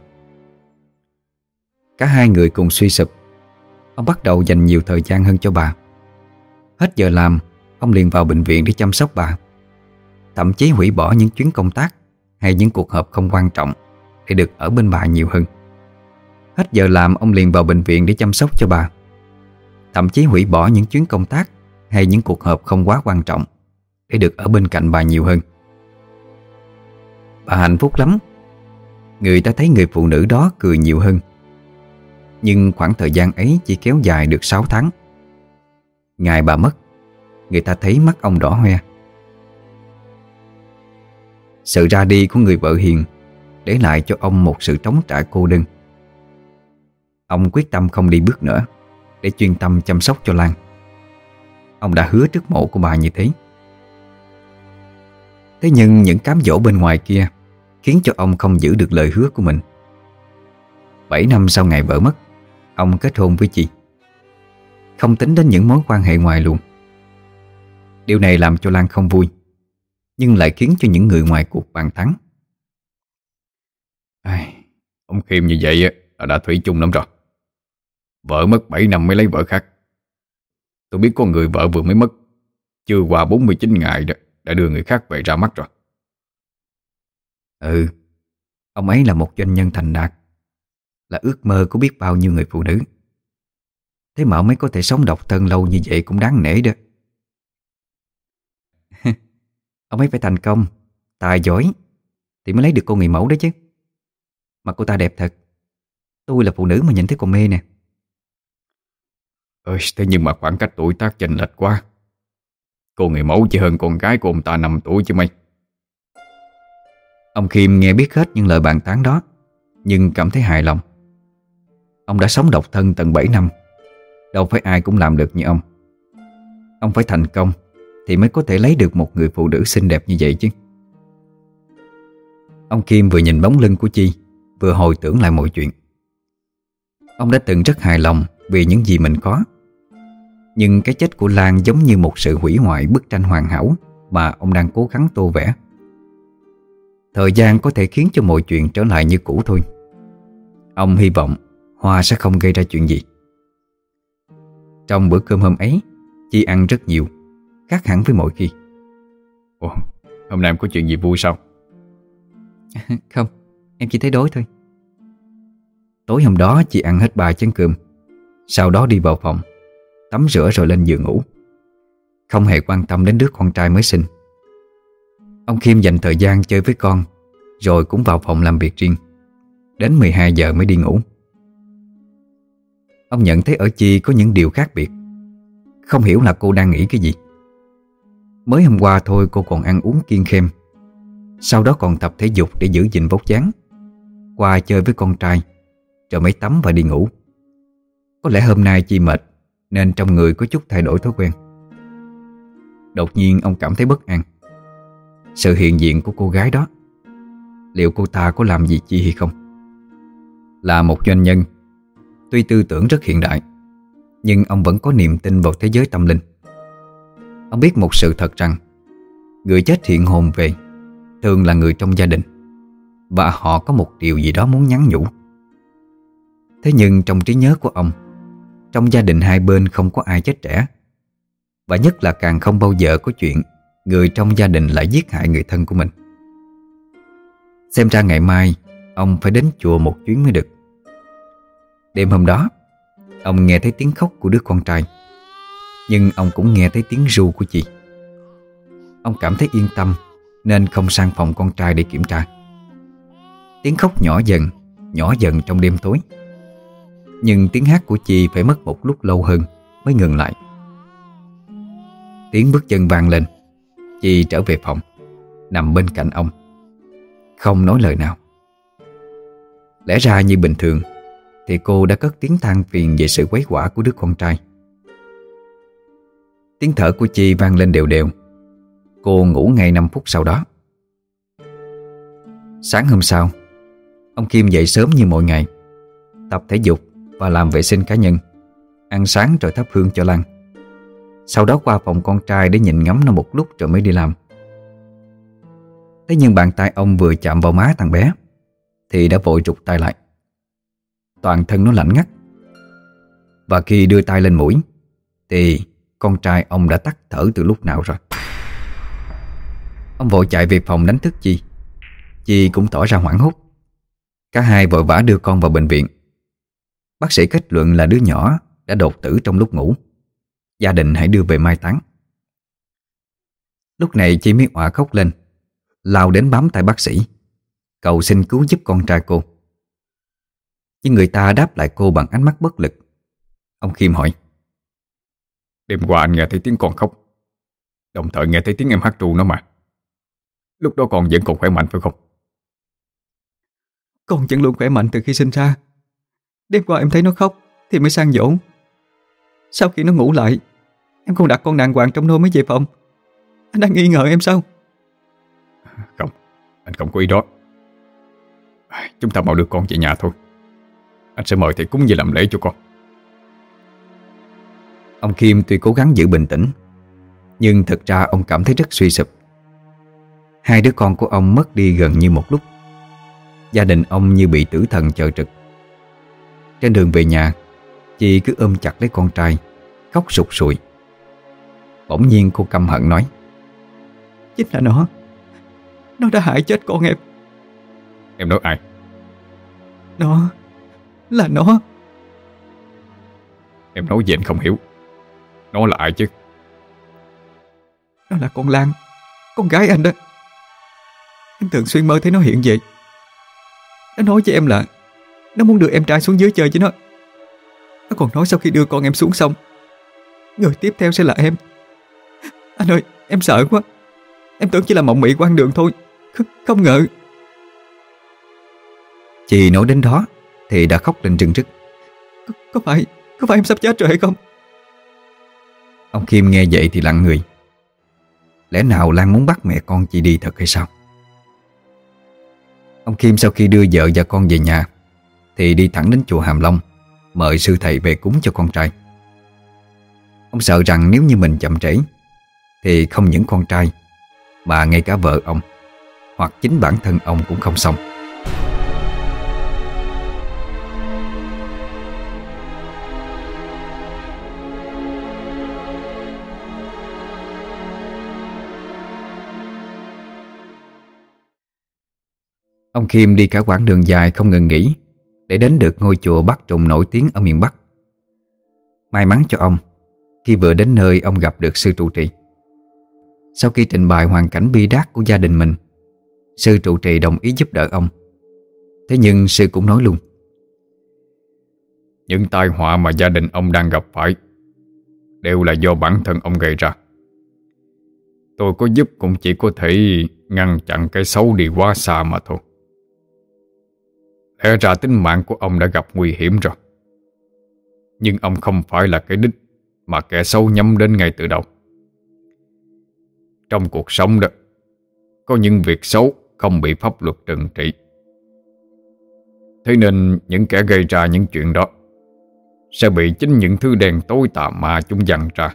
Cả hai người cùng suy sụp. Ông bắt đầu dành nhiều thời gian hơn cho bà. Hết giờ làm, Ông liền vào bệnh viện để chăm sóc bà. Thậm chí hủy bỏ những chuyến công tác Hay những cuộc họp không quan trọng Để được ở bên bà nhiều hơn. Hết giờ làm, ông liền vào bệnh viện để chăm sóc cho bà. Thậm chí hủy bỏ những chuyến công tác Hay những cuộc họp không quá quan trọng Để được ở bên cạnh bà nhiều hơn. Bà hạnh phúc lắm. Người ta thấy người phụ nữ đó cười nhiều hơn. Nhưng khoảng thời gian ấy chỉ kéo dài được 6 tháng. Ngày bà mất, Người ta thấy mắt ông đỏ hoe. Sự ra đi của người vợ hiền Để lại cho ông một sự trống trải cô đơn. Ông quyết tâm không đi bước nữa Để chuyên tâm chăm sóc cho Lan. Ông đã hứa trước mộ của bà như thế. Thế nhưng những cám dỗ bên ngoài kia Khiến cho ông không giữ được lời hứa của mình. 7 năm sau ngày vợ mất Ông kết hôn với chị. Không tính đến những mối quan hệ ngoài luôn Điều này làm cho Lan không vui Nhưng lại khiến cho những người ngoài cuộc bàn thắng. Ai, Ông Khiêm như vậy là đã thủy chung lắm rồi. Vợ mất 7 năm mới lấy vợ khác. Tôi biết con người vợ vừa mới mất. Chưa qua 49 ngày đó, Đã đưa người khác về ra mắt rồi. Ừ Ông ấy là một doanh nhân thành đạt. Là ước mơ của biết bao nhiêu người phụ nữ. Thế mà ông ấy có thể sống độc thân lâu như vậy cũng đáng nể đó. Ông ấy phải thành công, Tài giỏi, Thì mới lấy được cô người mẫu đó chứ. Mà cô ta đẹp thật. Tôi là phụ nữ mà nhìn thấy còn mê nè. Ơi, thế nhưng mà khoảng cách tuổi tác chênh lệch quá. Cô người mẫu chỉ hơn con gái của ông ta 5 tuổi chứ mày. Ông Khiêm nghe biết hết những lời bàn tán đó Nhưng cảm thấy hài lòng. Ông đã sống độc thân tận 7 năm Đâu phải ai cũng làm được như ông. Ông phải thành công Thì mới có thể lấy được một người phụ nữ xinh đẹp như vậy chứ. Ông Kim vừa nhìn bóng lưng của Chi Vừa hồi tưởng lại mọi chuyện. Ông đã từng rất hài lòng Vì những gì mình có nhưng cái chết của Lan giống như một sự hủy hoại bức tranh hoàn hảo Mà ông đang cố gắng tô vẽ. Thời gian có thể khiến cho mọi chuyện trở lại như cũ thôi. Ông hy vọng Hoa sẽ không gây ra chuyện gì. Trong bữa cơm hôm ấy Chi ăn rất nhiều Khác hẳn với mọi khi. Ồ, hôm nay em có chuyện gì vui sao? không, em chỉ thấy đói thôi. Tối hôm đó chị ăn hết ba chén cơm Sau đó đi vào phòng Tắm rửa rồi lên giường ngủ. Không hề quan tâm đến đứa con trai mới sinh. Ông Kim dành thời gian chơi với con, Rồi cũng vào phòng làm việc riêng. Đến 12 giờ mới đi ngủ. Ông nhận thấy ở Chi có những điều khác biệt. Không hiểu là cô đang nghĩ cái gì. Mới hôm qua thôi cô còn ăn uống kiên khem. Sau đó còn tập thể dục để giữ gìn vóc dáng. Qua chơi với con trai, Rồi mới tắm và đi ngủ. Có lẽ hôm nay Chi mệt nên trong người có chút thay đổi thói quen. Đột nhiên ông cảm thấy bất an. Sự hiện diện của cô gái đó, Liệu cô ta có làm gì chi hay không? Là một doanh nhân, Tuy tư tưởng rất hiện đại, Nhưng ông vẫn có niềm tin vào thế giới tâm linh. Ông biết một sự thật rằng, Người chết hiện hồn về Thường là người trong gia đình, Và họ có một điều gì đó muốn nhắn nhủ. Thế nhưng trong trí nhớ của ông trong gia đình hai bên không có ai chết trẻ. Và nhất là càng không bao giờ có chuyện Người trong gia đình lại giết hại người thân của mình. Xem ra ngày mai, Ông phải đến chùa một chuyến mới được. Đêm hôm đó, Ông nghe thấy tiếng khóc của đứa con trai. Nhưng ông cũng nghe thấy tiếng ru của chị. Ông cảm thấy yên tâm, Nên không sang phòng con trai để kiểm tra. Tiếng khóc nhỏ dần Nhỏ dần trong đêm tối. Nhưng tiếng hát của chị phải mất một lúc lâu hơn, Mới ngừng lại. Tiếng bước chân vang lên. Chị trở về phòng, Nằm bên cạnh ông. Không nói lời nào. Lẽ ra như bình thường, Thì cô đã cất tiếng than phiền Về sự quấy quả của đứa con trai. Tiếng thở của chị vang lên đều đều. Cô ngủ ngay 5 phút sau đó. Sáng hôm sau, Ông Kim dậy sớm như mọi ngày, Tập thể dục và làm vệ sinh cá nhân, Ăn sáng rồi thắp hương cho Lan. Sau đó qua phòng con trai để nhìn ngắm nó một lúc rồi mới đi làm. Thế nhưng bàn tay ông vừa chạm vào má thằng bé, Thì đã vội rụt tay lại. Toàn thân nó lạnh ngắt. Và khi đưa tay lên mũi, Thì con trai ông đã tắt thở từ lúc nào rồi. Ông vội chạy về phòng đánh thức Chi. Chi cũng tỏ ra hoảng hốt. Cả hai vội vã đưa con vào bệnh viện. Bác sĩ kết luận là đứa nhỏ Đã đột tử trong lúc ngủ. Gia đình hãy đưa về mai táng. Lúc này Chi mới òa khóc lên Lao đến bám tay bác sĩ. Cầu xin cứu giúp con trai cô. Nhưng người ta đáp lại cô bằng ánh mắt bất lực. Ông Kim hỏi Đêm qua anh nghe thấy tiếng con khóc. Đồng thời nghe thấy tiếng em hát ru nó mà. Lúc đó con vẫn còn khỏe mạnh phải không? Con vẫn luôn khỏe mạnh từ khi sinh ra Đêm qua em thấy nó khóc Thì mới sang dỗ. Sau khi nó ngủ lại Em không đặt con đàng hoàng trong nôi mới về phòng. Anh đang nghi ngờ em sao? Không Anh không có ý đó. Chúng ta mau đưa con về nhà thôi. Anh sẽ mời thầy cúng về làm lễ cho con. Ông Kim tuy cố gắng giữ bình tĩnh Nhưng thật ra ông cảm thấy rất suy sụp. Hai đứa con của ông mất đi gần như một lúc. Gia đình ông như bị tử thần chờ trực Trên đường về nhà Chị cứ ôm chặt lấy con trai Khóc sụt sùi. Bỗng nhiên cô căm hận nói Chính là nó. Nó đã hại chết con em. Em nói ai? Nó Là nó. Em nói gì anh không hiểu. Nó là ai chứ? Nó là con Lan Con gái anh đó. Em thường xuyên mơ thấy nó hiện về Nó nói với em là Nó muốn đưa em trai xuống dưới chơi với nó. Nó còn nói sau khi đưa con em xuống xong Người tiếp theo sẽ là em. Anh ơi em sợ quá. Em tưởng chỉ là mộng mị quan đường thôi. Không, không ngờ. Chị nói đến đó Thì đã khóc lên rưng rức có, có phải Có phải em sắp chết rồi hay không? Ông Kim nghe vậy thì lặng người. Lẽ nào Lan muốn bắt mẹ con chị đi thật hay sao? Ông Kim sau khi đưa vợ và con về nhà thì đi thẳng đến chùa Hàm Long, Mời sư thầy về cúng cho con trai. Ông sợ rằng nếu như mình chậm trễ, Thì không những con trai, Mà ngay cả vợ ông, Hoặc chính bản thân ông cũng không xong. Ông Kim đi cả quãng đường dài không ngừng nghỉ để đến được ngôi chùa Bắc Trùng nổi tiếng ở miền Bắc. May mắn cho ông, Khi vừa đến nơi ông gặp được sư trụ trì. Sau khi trình bày hoàn cảnh bi đát của gia đình mình, Sư trụ trì đồng ý giúp đỡ ông. Thế nhưng sư cũng nói luôn, Những tai họa mà gia đình ông đang gặp phải Đều là do bản thân ông gây ra. Tôi có giúp cũng chỉ có thể Ngăn chặn cái xấu đi quá xa mà thôi. Lẽ ra tính mạng của ông đã gặp nguy hiểm rồi. Nhưng ông không phải là cái đích Mà kẻ xấu nhắm đến ngay từ đầu. Trong cuộc sống đó, Có những việc xấu không bị pháp luật trừng trị. Thế nên những kẻ gây ra những chuyện đó Sẽ bị chính những thứ đen tối tà ma chúng dằn ra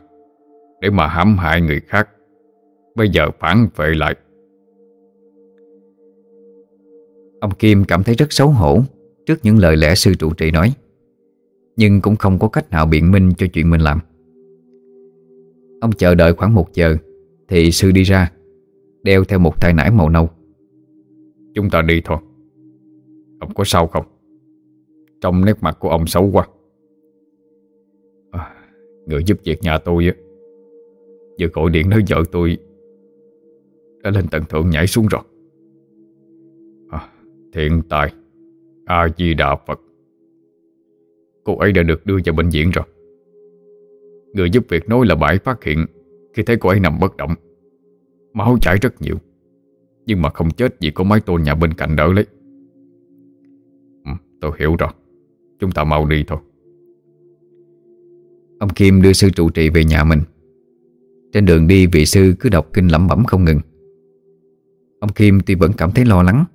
Để mà hãm hại người khác. Bây giờ phản vệ lại. Ông Kim cảm thấy rất xấu hổ Trước những lời lẽ sư trụ trì nói. Nhưng cũng không có cách nào biện minh cho chuyện mình làm. Ông chờ đợi khoảng một giờ Thì sư đi ra Đeo theo một tay nải màu nâu. Chúng ta đi thôi. Ông có sao không? Trong nét mặt của ông xấu quá. À, Người giúp việc nhà tôi Vừa gọi điện nói vợ tôi Đã lên tầng thượng nhảy xuống rồi. Thiện tài A-di-đà Phật. Cô ấy đã được đưa vào bệnh viện rồi. Người giúp việc nói là bãi phát hiện Khi thấy cô ấy nằm bất động Máu chảy rất nhiều Nhưng mà không chết vì có mái tôn nhà bên cạnh đỡ lấy. Ừ, Tôi hiểu rồi Chúng ta mau đi thôi. Ông Kim đưa sư trụ trì về nhà mình. Trên đường đi vị sư cứ đọc kinh lẩm bẩm không ngừng. Ông Kim tuy vẫn cảm thấy lo lắng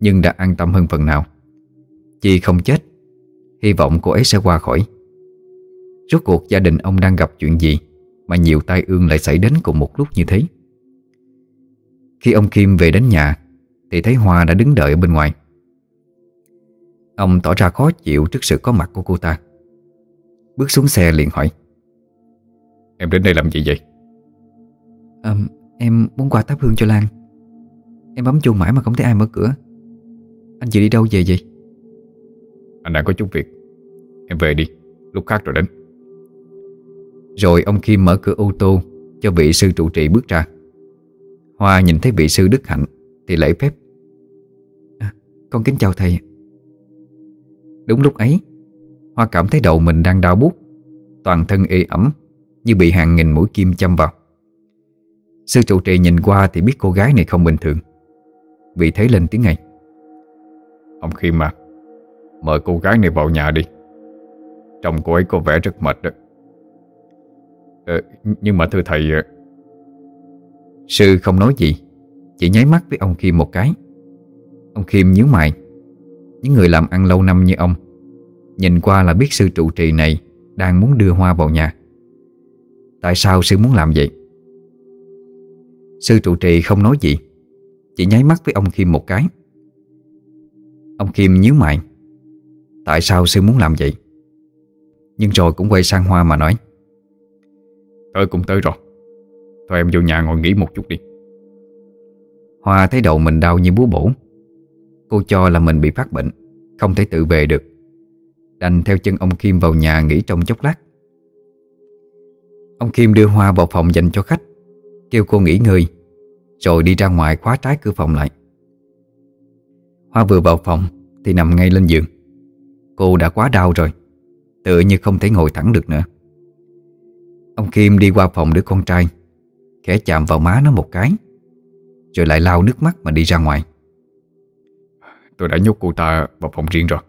nhưng đã an tâm hơn phần nào. Chi không chết Hy vọng cô ấy sẽ qua khỏi. Rốt cuộc gia đình ông đang gặp chuyện gì Mà nhiều tai ương lại xảy đến cùng một lúc như thế? Khi ông Kim về đến nhà Thì thấy Hoa đã đứng đợi ở bên ngoài. Ông tỏ ra khó chịu trước sự có mặt của cô ta. Bước xuống xe liền hỏi. Em đến đây làm gì vậy? À, em muốn qua thắp hương cho Lan. Em bấm chuông mãi mà không thấy ai mở cửa Anh chị đi đâu về vậy? Anh đang có chút việc. Em về đi, lúc khác rồi đến. Rồi ông Kim mở cửa ô tô Cho vị sư trụ trì bước ra. Hoa nhìn thấy vị sư Đức Hạnh Thì lễ phép. À, Con kính chào thầy. Đúng lúc ấy Hoa cảm thấy đầu mình đang đau bút Toàn thân ê ẩm Như bị hàng nghìn mũi kim châm vào. Sư trụ trì nhìn qua thì biết cô gái này không bình thường. Vì thế lên tiếng ngay Ông Khiêm mà Mời cô gái này vào nhà đi. Chồng cô ấy có vẻ rất mệt đó. Ờ, Nhưng mà thưa thầy ờ, Sư không nói gì Chỉ nháy mắt với ông Khiêm một cái. Ông Khiêm nhíu mày. Những người làm ăn lâu năm như ông Nhìn qua là biết sư trụ trì này Đang muốn đưa hoa vào nhà. Tại sao sư muốn làm vậy? Sư trụ trì không nói gì Chỉ nháy mắt với ông Khiêm một cái. Ông Kim nhíu mày. Tại sao sư muốn làm vậy? Nhưng rồi cũng quay sang Hoa mà nói. Tới cũng tới rồi. Thôi em vô nhà ngồi nghỉ một chút đi. Hoa thấy đầu mình đau như búa bổ. Cô cho là mình bị phát bệnh, Không thể tự về được. Đành theo chân ông Kim vào nhà nghỉ trong chốc lát. Ông Kim đưa Hoa vào phòng dành cho khách. Kêu cô nghỉ ngơi, Rồi đi ra ngoài khóa trái cửa phòng lại. Hoa vừa vào phòng Thì nằm ngay lên giường. Cô đã quá đau rồi Tựa như không thể ngồi thẳng được nữa. Ông Kim đi qua phòng đứa con trai Khẽ chạm vào má nó một cái Rồi lại lau nước mắt mà đi ra ngoài. Tôi đã nhốt cô ta vào phòng riêng rồi.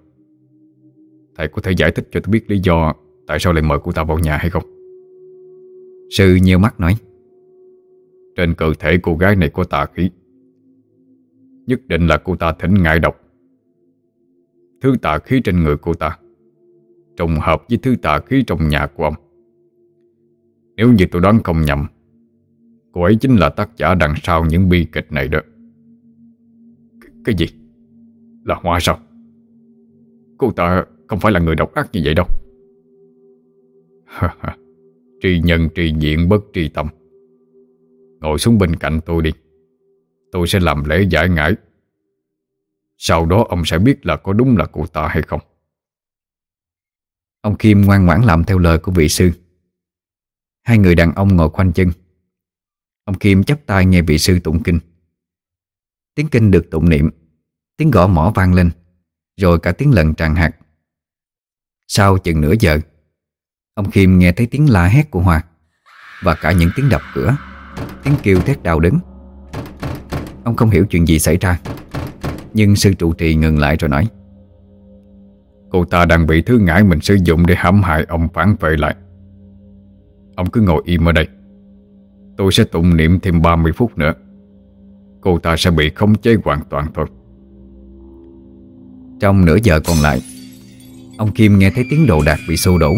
Thầy có thể giải thích cho tôi biết lý do Tại sao lại mời cô ta vào nhà hay không? Sư nhiều mắt nói. Trên cơ thể cô gái này có tà khí Nhất định là cô ta thỉnh ngại độc Thứ tà khí trên người cô ta Trùng hợp với thứ tà khí trong nhà của ông. Nếu như tôi đoán không nhầm Cô ấy chính là tác giả đằng sau những bi kịch này đó. Cái, cái gì? Là Hoa sao? Cô ta không phải là người độc ác như vậy đâu. Tri nhân tri diện bất tri tâm. Ngồi xuống bên cạnh tôi đi. Tôi sẽ làm lễ giải ngải. Sau đó ông sẽ biết là có đúng là cô ta hay không. Ông Kim ngoan ngoãn làm theo lời của vị sư. Hai người đàn ông ngồi khoanh chân. Ông Kim chắp tay nghe vị sư tụng kinh. Tiếng kinh được tụng niệm, Tiếng gõ mỏ vang lên, Rồi cả tiếng lần tràn hạt. Sau chừng nửa giờ, Ông Kim nghe thấy tiếng la hét của Hoa Và cả những tiếng đập cửa, Tiếng kêu thét đau đớn. Ông không hiểu chuyện gì xảy ra. Nhưng sư trụ trì ngừng lại rồi nói, Cô ta đang bị thứ ngại mình sử dụng để hãm hại ông phản vệ lại. Ông cứ ngồi im ở đây. Tôi sẽ tụng niệm thêm 30 phút nữa. Cô ta sẽ bị khống chế hoàn toàn thôi. Trong nửa giờ còn lại, Ông Kim nghe thấy tiếng đồ đạc bị xô đổ.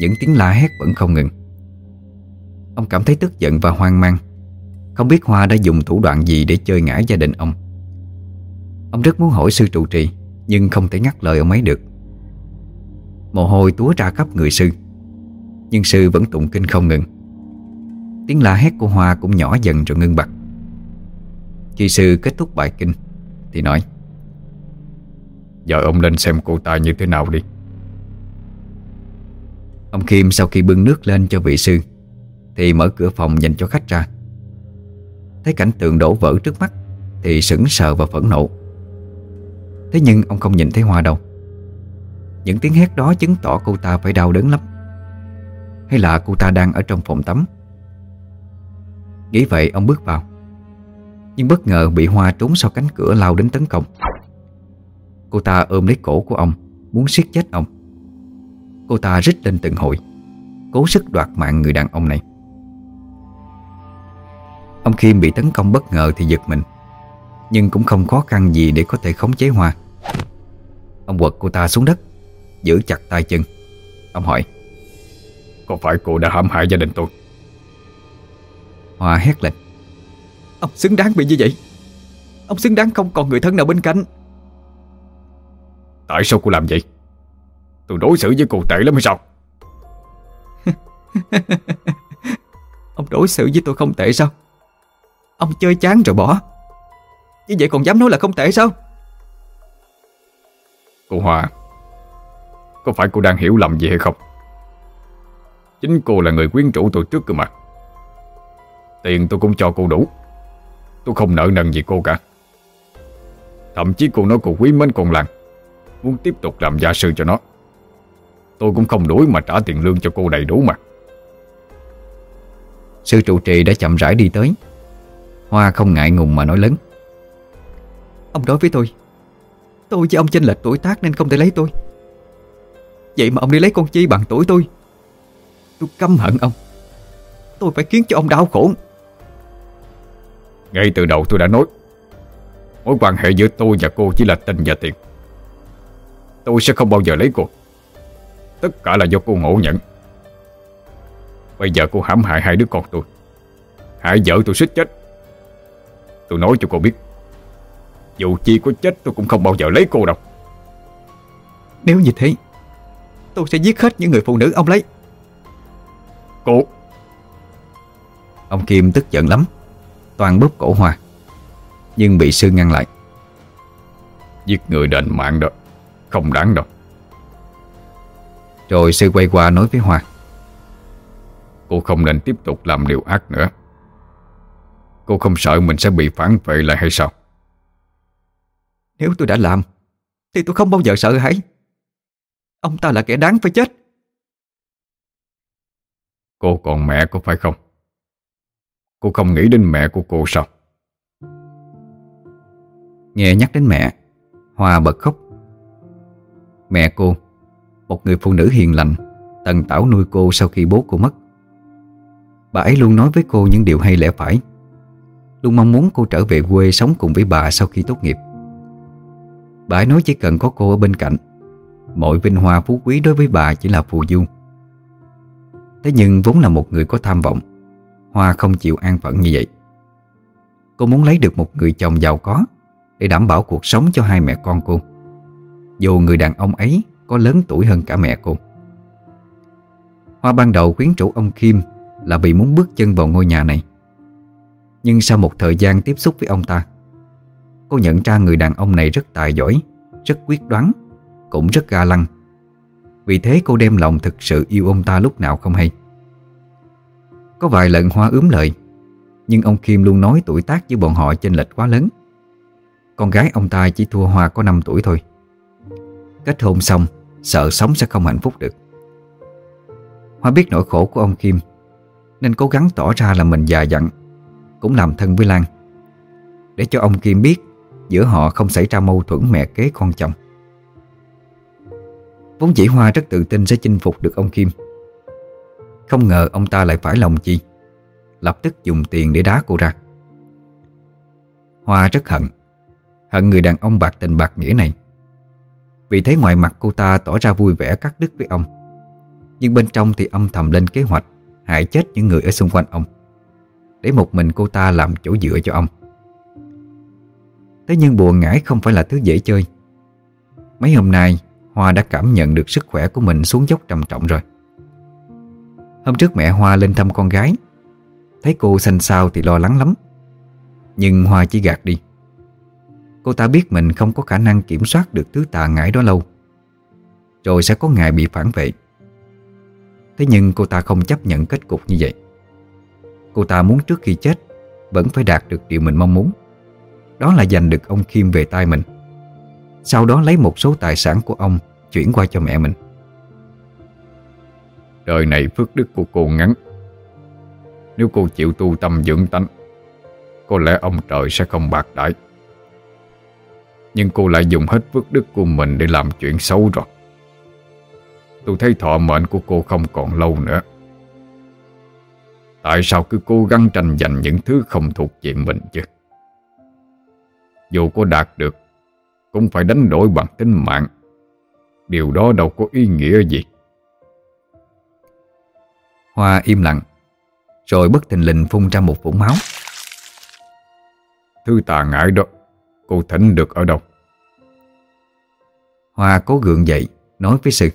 Những tiếng la hét vẫn không ngừng. Ông cảm thấy tức giận và hoang mang. Không biết Hoa đã dùng thủ đoạn gì để chơi ngã gia đình ông. Ông rất muốn hỏi sư trụ trì, Nhưng không thể ngắt lời ông ấy được. Mồ hôi túa ra khắp người sư, Nhưng sư vẫn tụng kinh không ngừng. Tiếng la hét của Hoa cũng nhỏ dần rồi ngưng bặt. Khi sư kết thúc bài kinh, Thì nói, Giờ ông lên xem cô ta như thế nào đi. Ông Kim sau khi bưng nước lên cho vị sư, Thì mở cửa phòng dành cho khách ra. Thấy cảnh tượng đổ vỡ trước mắt Thì sững sờ và phẫn nộ. Thế nhưng ông không nhìn thấy Hoa đâu. Những tiếng hét đó chứng tỏ cô ta phải đau đớn lắm. Hay là cô ta đang ở trong phòng tắm? Nghĩ vậy ông bước vào, Nhưng bất ngờ bị Hoa trốn sau cánh cửa lao đến tấn công. Cô ta ôm lấy cổ của ông, Muốn siết chết ông. Cô ta rít lên từng hồi, Cố sức đoạt mạng người đàn ông này. Ông Kim bị tấn công bất ngờ thì giật mình. Nhưng cũng không khó khăn gì để có thể khống chế Hoa. Ông quật cô ta xuống đất Giữ chặt tay chân. Ông hỏi Có phải cô đã hãm hại gia đình tôi? Hoa hét lên Ông xứng đáng bị như vậy. Ông xứng đáng không còn người thân nào bên cạnh. Tại sao cô làm vậy? Tôi đối xử với cô tệ lắm hay sao? Ông đối xử với tôi không tệ sao Ông chơi chán rồi bỏ. Như vậy còn dám nói là không tệ sao? Cô Hòa Có phải cô đang hiểu lầm gì hay không? Chính cô là người quyến rũ tôi trước cơ mà. Tiền tôi cũng cho cô đủ. Tôi không nợ nần gì cô cả. Thậm chí cô nói cô quý mến con làng Muốn tiếp tục làm gia sư cho nó. Tôi cũng không đuổi mà trả tiền lương cho cô đầy đủ mà. Sư trụ trì đã chậm rãi đi tới Hoa không ngại ngùng mà nói lớn. Ông đối với tôi Tôi với ông chênh lệch tuổi tác nên không thể lấy tôi. Vậy mà ông đi lấy con chi bằng tuổi tôi. Tôi căm hận ông. Tôi phải khiến cho ông đau khổ. Ngay từ đầu tôi đã nói, Mối quan hệ giữa tôi và cô chỉ là tình và tiền. Tôi sẽ không bao giờ lấy cô. Tất cả là do cô ngộ nhận. Bây giờ cô hãm hại hai đứa con tôi. Hại vợ tôi xích chết. Tôi nói cho cô biết. Dù chi có chết tôi cũng không bao giờ lấy cô đâu. Nếu như thế Tôi sẽ giết hết những người phụ nữ ông lấy. Cô. Ông Kim tức giận lắm Toàn bóp cổ Hoa Nhưng bị sư ngăn lại. Giết người đền mạng đó Không đáng đâu. Rồi sư quay qua nói với Hoa. Cô không nên tiếp tục làm điều ác nữa Cô không sợ mình sẽ bị phản vệ lại hay sao? Nếu tôi đã làm Thì tôi không bao giờ sợ hãi. Ông ta là kẻ đáng phải chết. Cô còn mẹ có phải không? Cô không nghĩ đến mẹ của cô sao? Nghe nhắc đến mẹ Hoa bật khóc. Mẹ cô Một người phụ nữ hiền lành Tần tảo nuôi cô sau khi bố cô mất. Bà ấy luôn nói với cô những điều hay lẽ phải Luôn mong muốn cô trở về quê sống cùng với bà sau khi tốt nghiệp. Bà ấy nói chỉ cần có cô ở bên cạnh, Mọi vinh hoa phú quý đối với bà chỉ là phù du. Thế nhưng vốn là một người có tham vọng, Hoa không chịu an phận như vậy. Cô muốn lấy được một người chồng giàu có Để đảm bảo cuộc sống cho hai mẹ con cô. Dù người đàn ông ấy có lớn tuổi hơn cả mẹ cô. Hoa ban đầu khuyến chủ ông Kim Là vì muốn bước chân vào ngôi nhà này. Nhưng sau một thời gian tiếp xúc với ông ta, Cô nhận ra người đàn ông này rất tài giỏi, Rất quyết đoán, Cũng rất ga lăng. Vì thế cô đem lòng thực sự yêu ông ta lúc nào không hay. Có vài lần Hoa ướm lời, Nhưng ông Kim luôn nói tuổi tác với bọn họ chênh lệch quá lớn. Con gái ông ta chỉ thua Hoa có 5 tuổi thôi. Kết hôn xong, Sợ sống sẽ không hạnh phúc được. Hoa biết nỗi khổ của ông Kim, Nên cố gắng tỏ ra là mình già dặn cũng làm thân với Lan. Để cho ông Kim biết, Giữa họ không xảy ra mâu thuẫn mẹ kế con chồng. Vốn dĩ Hoa rất tự tin sẽ chinh phục được ông Kim. Không ngờ ông ta lại phải lòng chi, Lập tức dùng tiền để đá cô ra. Hoa rất hận Hận người đàn ông bạc tình bạc nghĩa này. Vì thấy ngoài mặt cô ta tỏ ra vui vẻ cắt đứt với ông. Nhưng bên trong thì âm thầm lên kế hoạch, Hại chết những người ở xung quanh ông. Để một mình cô ta làm chỗ dựa cho ông. Thế nhưng buồn ngải không phải là thứ dễ chơi. Mấy hôm nay, Hoa đã cảm nhận được sức khỏe của mình xuống dốc trầm trọng rồi. Hôm trước mẹ Hoa lên thăm con gái, Thấy cô xanh xao thì lo lắng lắm. Nhưng Hoa chỉ gạt đi. Cô ta biết mình không có khả năng kiểm soát được thứ tà ngải đó lâu. Rồi sẽ có ngày bị phản vệ. Thế nhưng cô ta không chấp nhận kết cục như vậy. Cô ta muốn trước khi chết, Vẫn phải đạt được điều mình mong muốn. Đó là giành được ông Kim về tay mình. Sau đó lấy một số tài sản của ông Chuyển qua cho mẹ mình. Đời này phước đức của cô ngắn. Nếu cô chịu tu tâm dưỡng tánh, Có lẽ ông trời sẽ không bạc đãi. Nhưng cô lại dùng hết phước đức của mình Để làm chuyện xấu rồi. Tôi thấy thọ mệnh của cô không còn lâu nữa. Tại sao cứ cố gắng tranh giành những thứ không thuộc về mình chứ? Dù có đạt được Cũng phải đánh đổi bằng tính mạng. Điều đó đâu có ý nghĩa gì. Hoa im lặng Rồi bất thình lình phun ra một vũng máu. Thứ tà ngại đó Cô thỉnh được ở đâu? Hoa cố gượng dậy Nói với sự.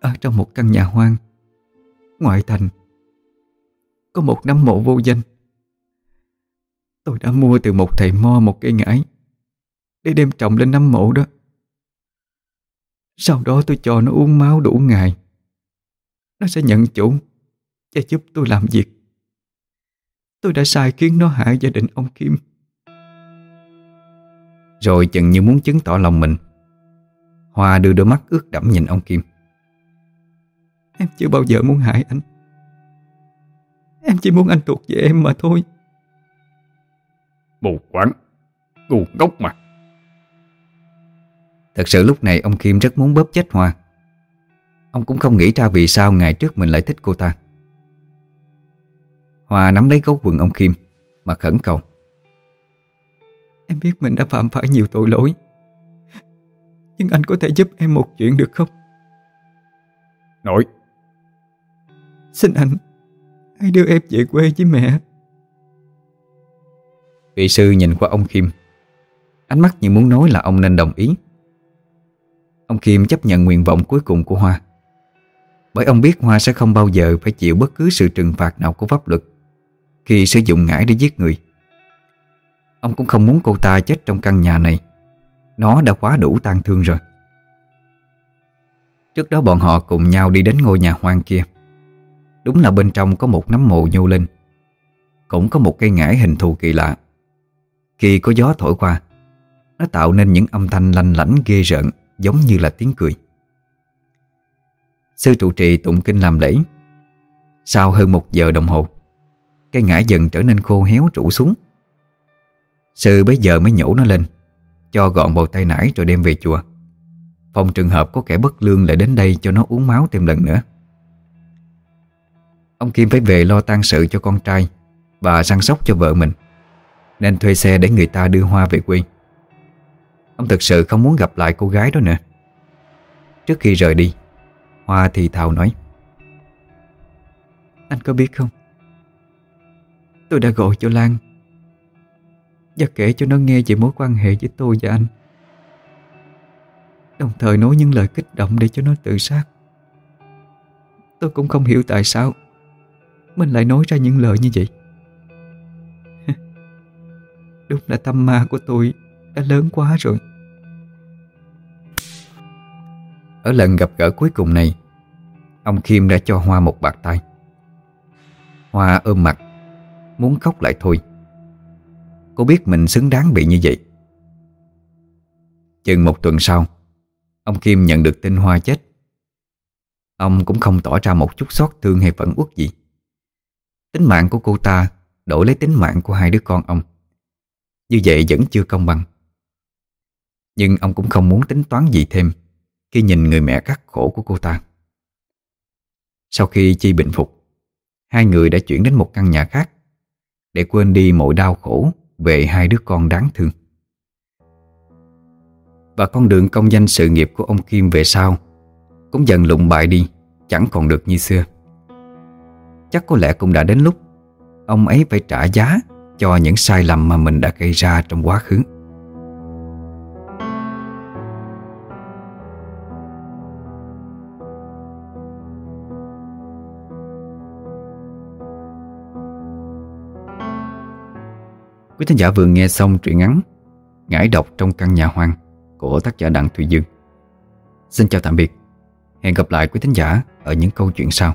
Ở trong một căn nhà hoang Ngoại thành có một nấm mộ vô danh. Tôi đã mua từ một thầy mo một cây ngải Để đem trồng lên nấm mộ đó. Sau đó tôi cho nó uống máu đủ ngày. Nó sẽ nhận chủ Và giúp tôi làm việc. Tôi đã sai khiến nó hại gia đình ông Kim. Rồi chừng như muốn chứng tỏ lòng mình, Hoa đưa đôi mắt ướt đẫm nhìn ông Kim. Em chưa bao giờ muốn hại anh. Em chỉ muốn anh thuộc về em mà thôi. Mù quáng Ngu ngốc mà. Thật sự lúc này ông Kim rất muốn bóp chết Hoa. Ông cũng không nghĩ ra vì sao ngày trước mình lại thích cô ta. Hoa nắm lấy gấu quần ông Kim Mà khẩn cầu. Em biết mình đã phạm phải nhiều tội lỗi Nhưng anh có thể giúp em một chuyện được không? Nội Xin anh Hãy đưa em về quê với mẹ. Vị sư nhìn qua ông Kim. Ánh mắt như muốn nói là ông nên đồng ý. Ông Kim chấp nhận nguyện vọng cuối cùng của Hoa. Bởi ông biết Hoa sẽ không bao giờ phải chịu bất cứ sự trừng phạt nào của pháp luật Khi sử dụng ngải để giết người. Ông cũng không muốn cô ta chết trong căn nhà này. Nó đã quá đủ tang thương rồi. Trước đó bọn họ cùng nhau đi đến ngôi nhà hoang kia. Đúng là bên trong có một nấm mồ nhô lên. Cũng có một cây ngải hình thù kỳ lạ. Khi có gió thổi qua, Nó tạo nên những âm thanh lanh lảnh ghê rợn, Giống như là tiếng cười. Sư trụ trì tụng kinh làm lễ. Sau hơn một giờ đồng hồ, Cây ngải dần trở nên khô héo trụ xuống. Sư bây giờ mới nhổ nó lên, Cho gọn vào tay nải rồi đem về chùa. Phòng trường hợp có kẻ bất lương lại đến đây cho nó uống máu thêm lần nữa. Ông Kim phải về lo tang sự cho con trai Và săn sóc cho vợ mình, Nên thuê xe để người ta đưa Hoa về quê. Ông thực sự không muốn gặp lại cô gái đó nữa. Trước khi rời đi, Hoa thì thào nói, Anh có biết không? Tôi đã gọi cho Lan Và kể cho nó nghe về mối quan hệ với tôi và anh. Đồng thời nói những lời kích động để cho nó tự sát. Tôi cũng không hiểu tại sao mình lại nói ra những lời như vậy. Đúng là tâm ma của tôi đã lớn quá rồi. Ở lần gặp gỡ cuối cùng này, Ông Kim đã cho Hoa một bạc tay. Hoa ôm mặt, Muốn khóc lại thôi. Cô biết mình xứng đáng bị như vậy. Chừng một tuần sau, Ông Kim nhận được tin Hoa chết. Ông cũng không tỏ ra một chút xót thương hay phẫn uất gì. Tính mạng của cô ta Đổi lấy tính mạng của hai đứa con ông. Như vậy vẫn chưa công bằng. Nhưng ông cũng không muốn tính toán gì thêm Khi nhìn người mẹ khắc khổ của cô ta. Sau khi Chi bình phục, Hai người đã chuyển đến một căn nhà khác Để quên đi mọi đau khổ Về hai đứa con đáng thương. Và con đường công danh sự nghiệp của ông Kim về sau Cũng dần lụng bại đi, Chẳng còn được như xưa. Chắc có lẽ cũng đã đến lúc Ông ấy phải trả giá Cho những sai lầm mà mình đã gây ra trong quá khứ. Quý thính giả vừa nghe xong truyện ngắn Ngải độc trong căn nhà hoang Của tác giả Đặng Thùy Dương. Xin chào tạm biệt. Hẹn gặp lại quý thính giả Ở những câu chuyện sau.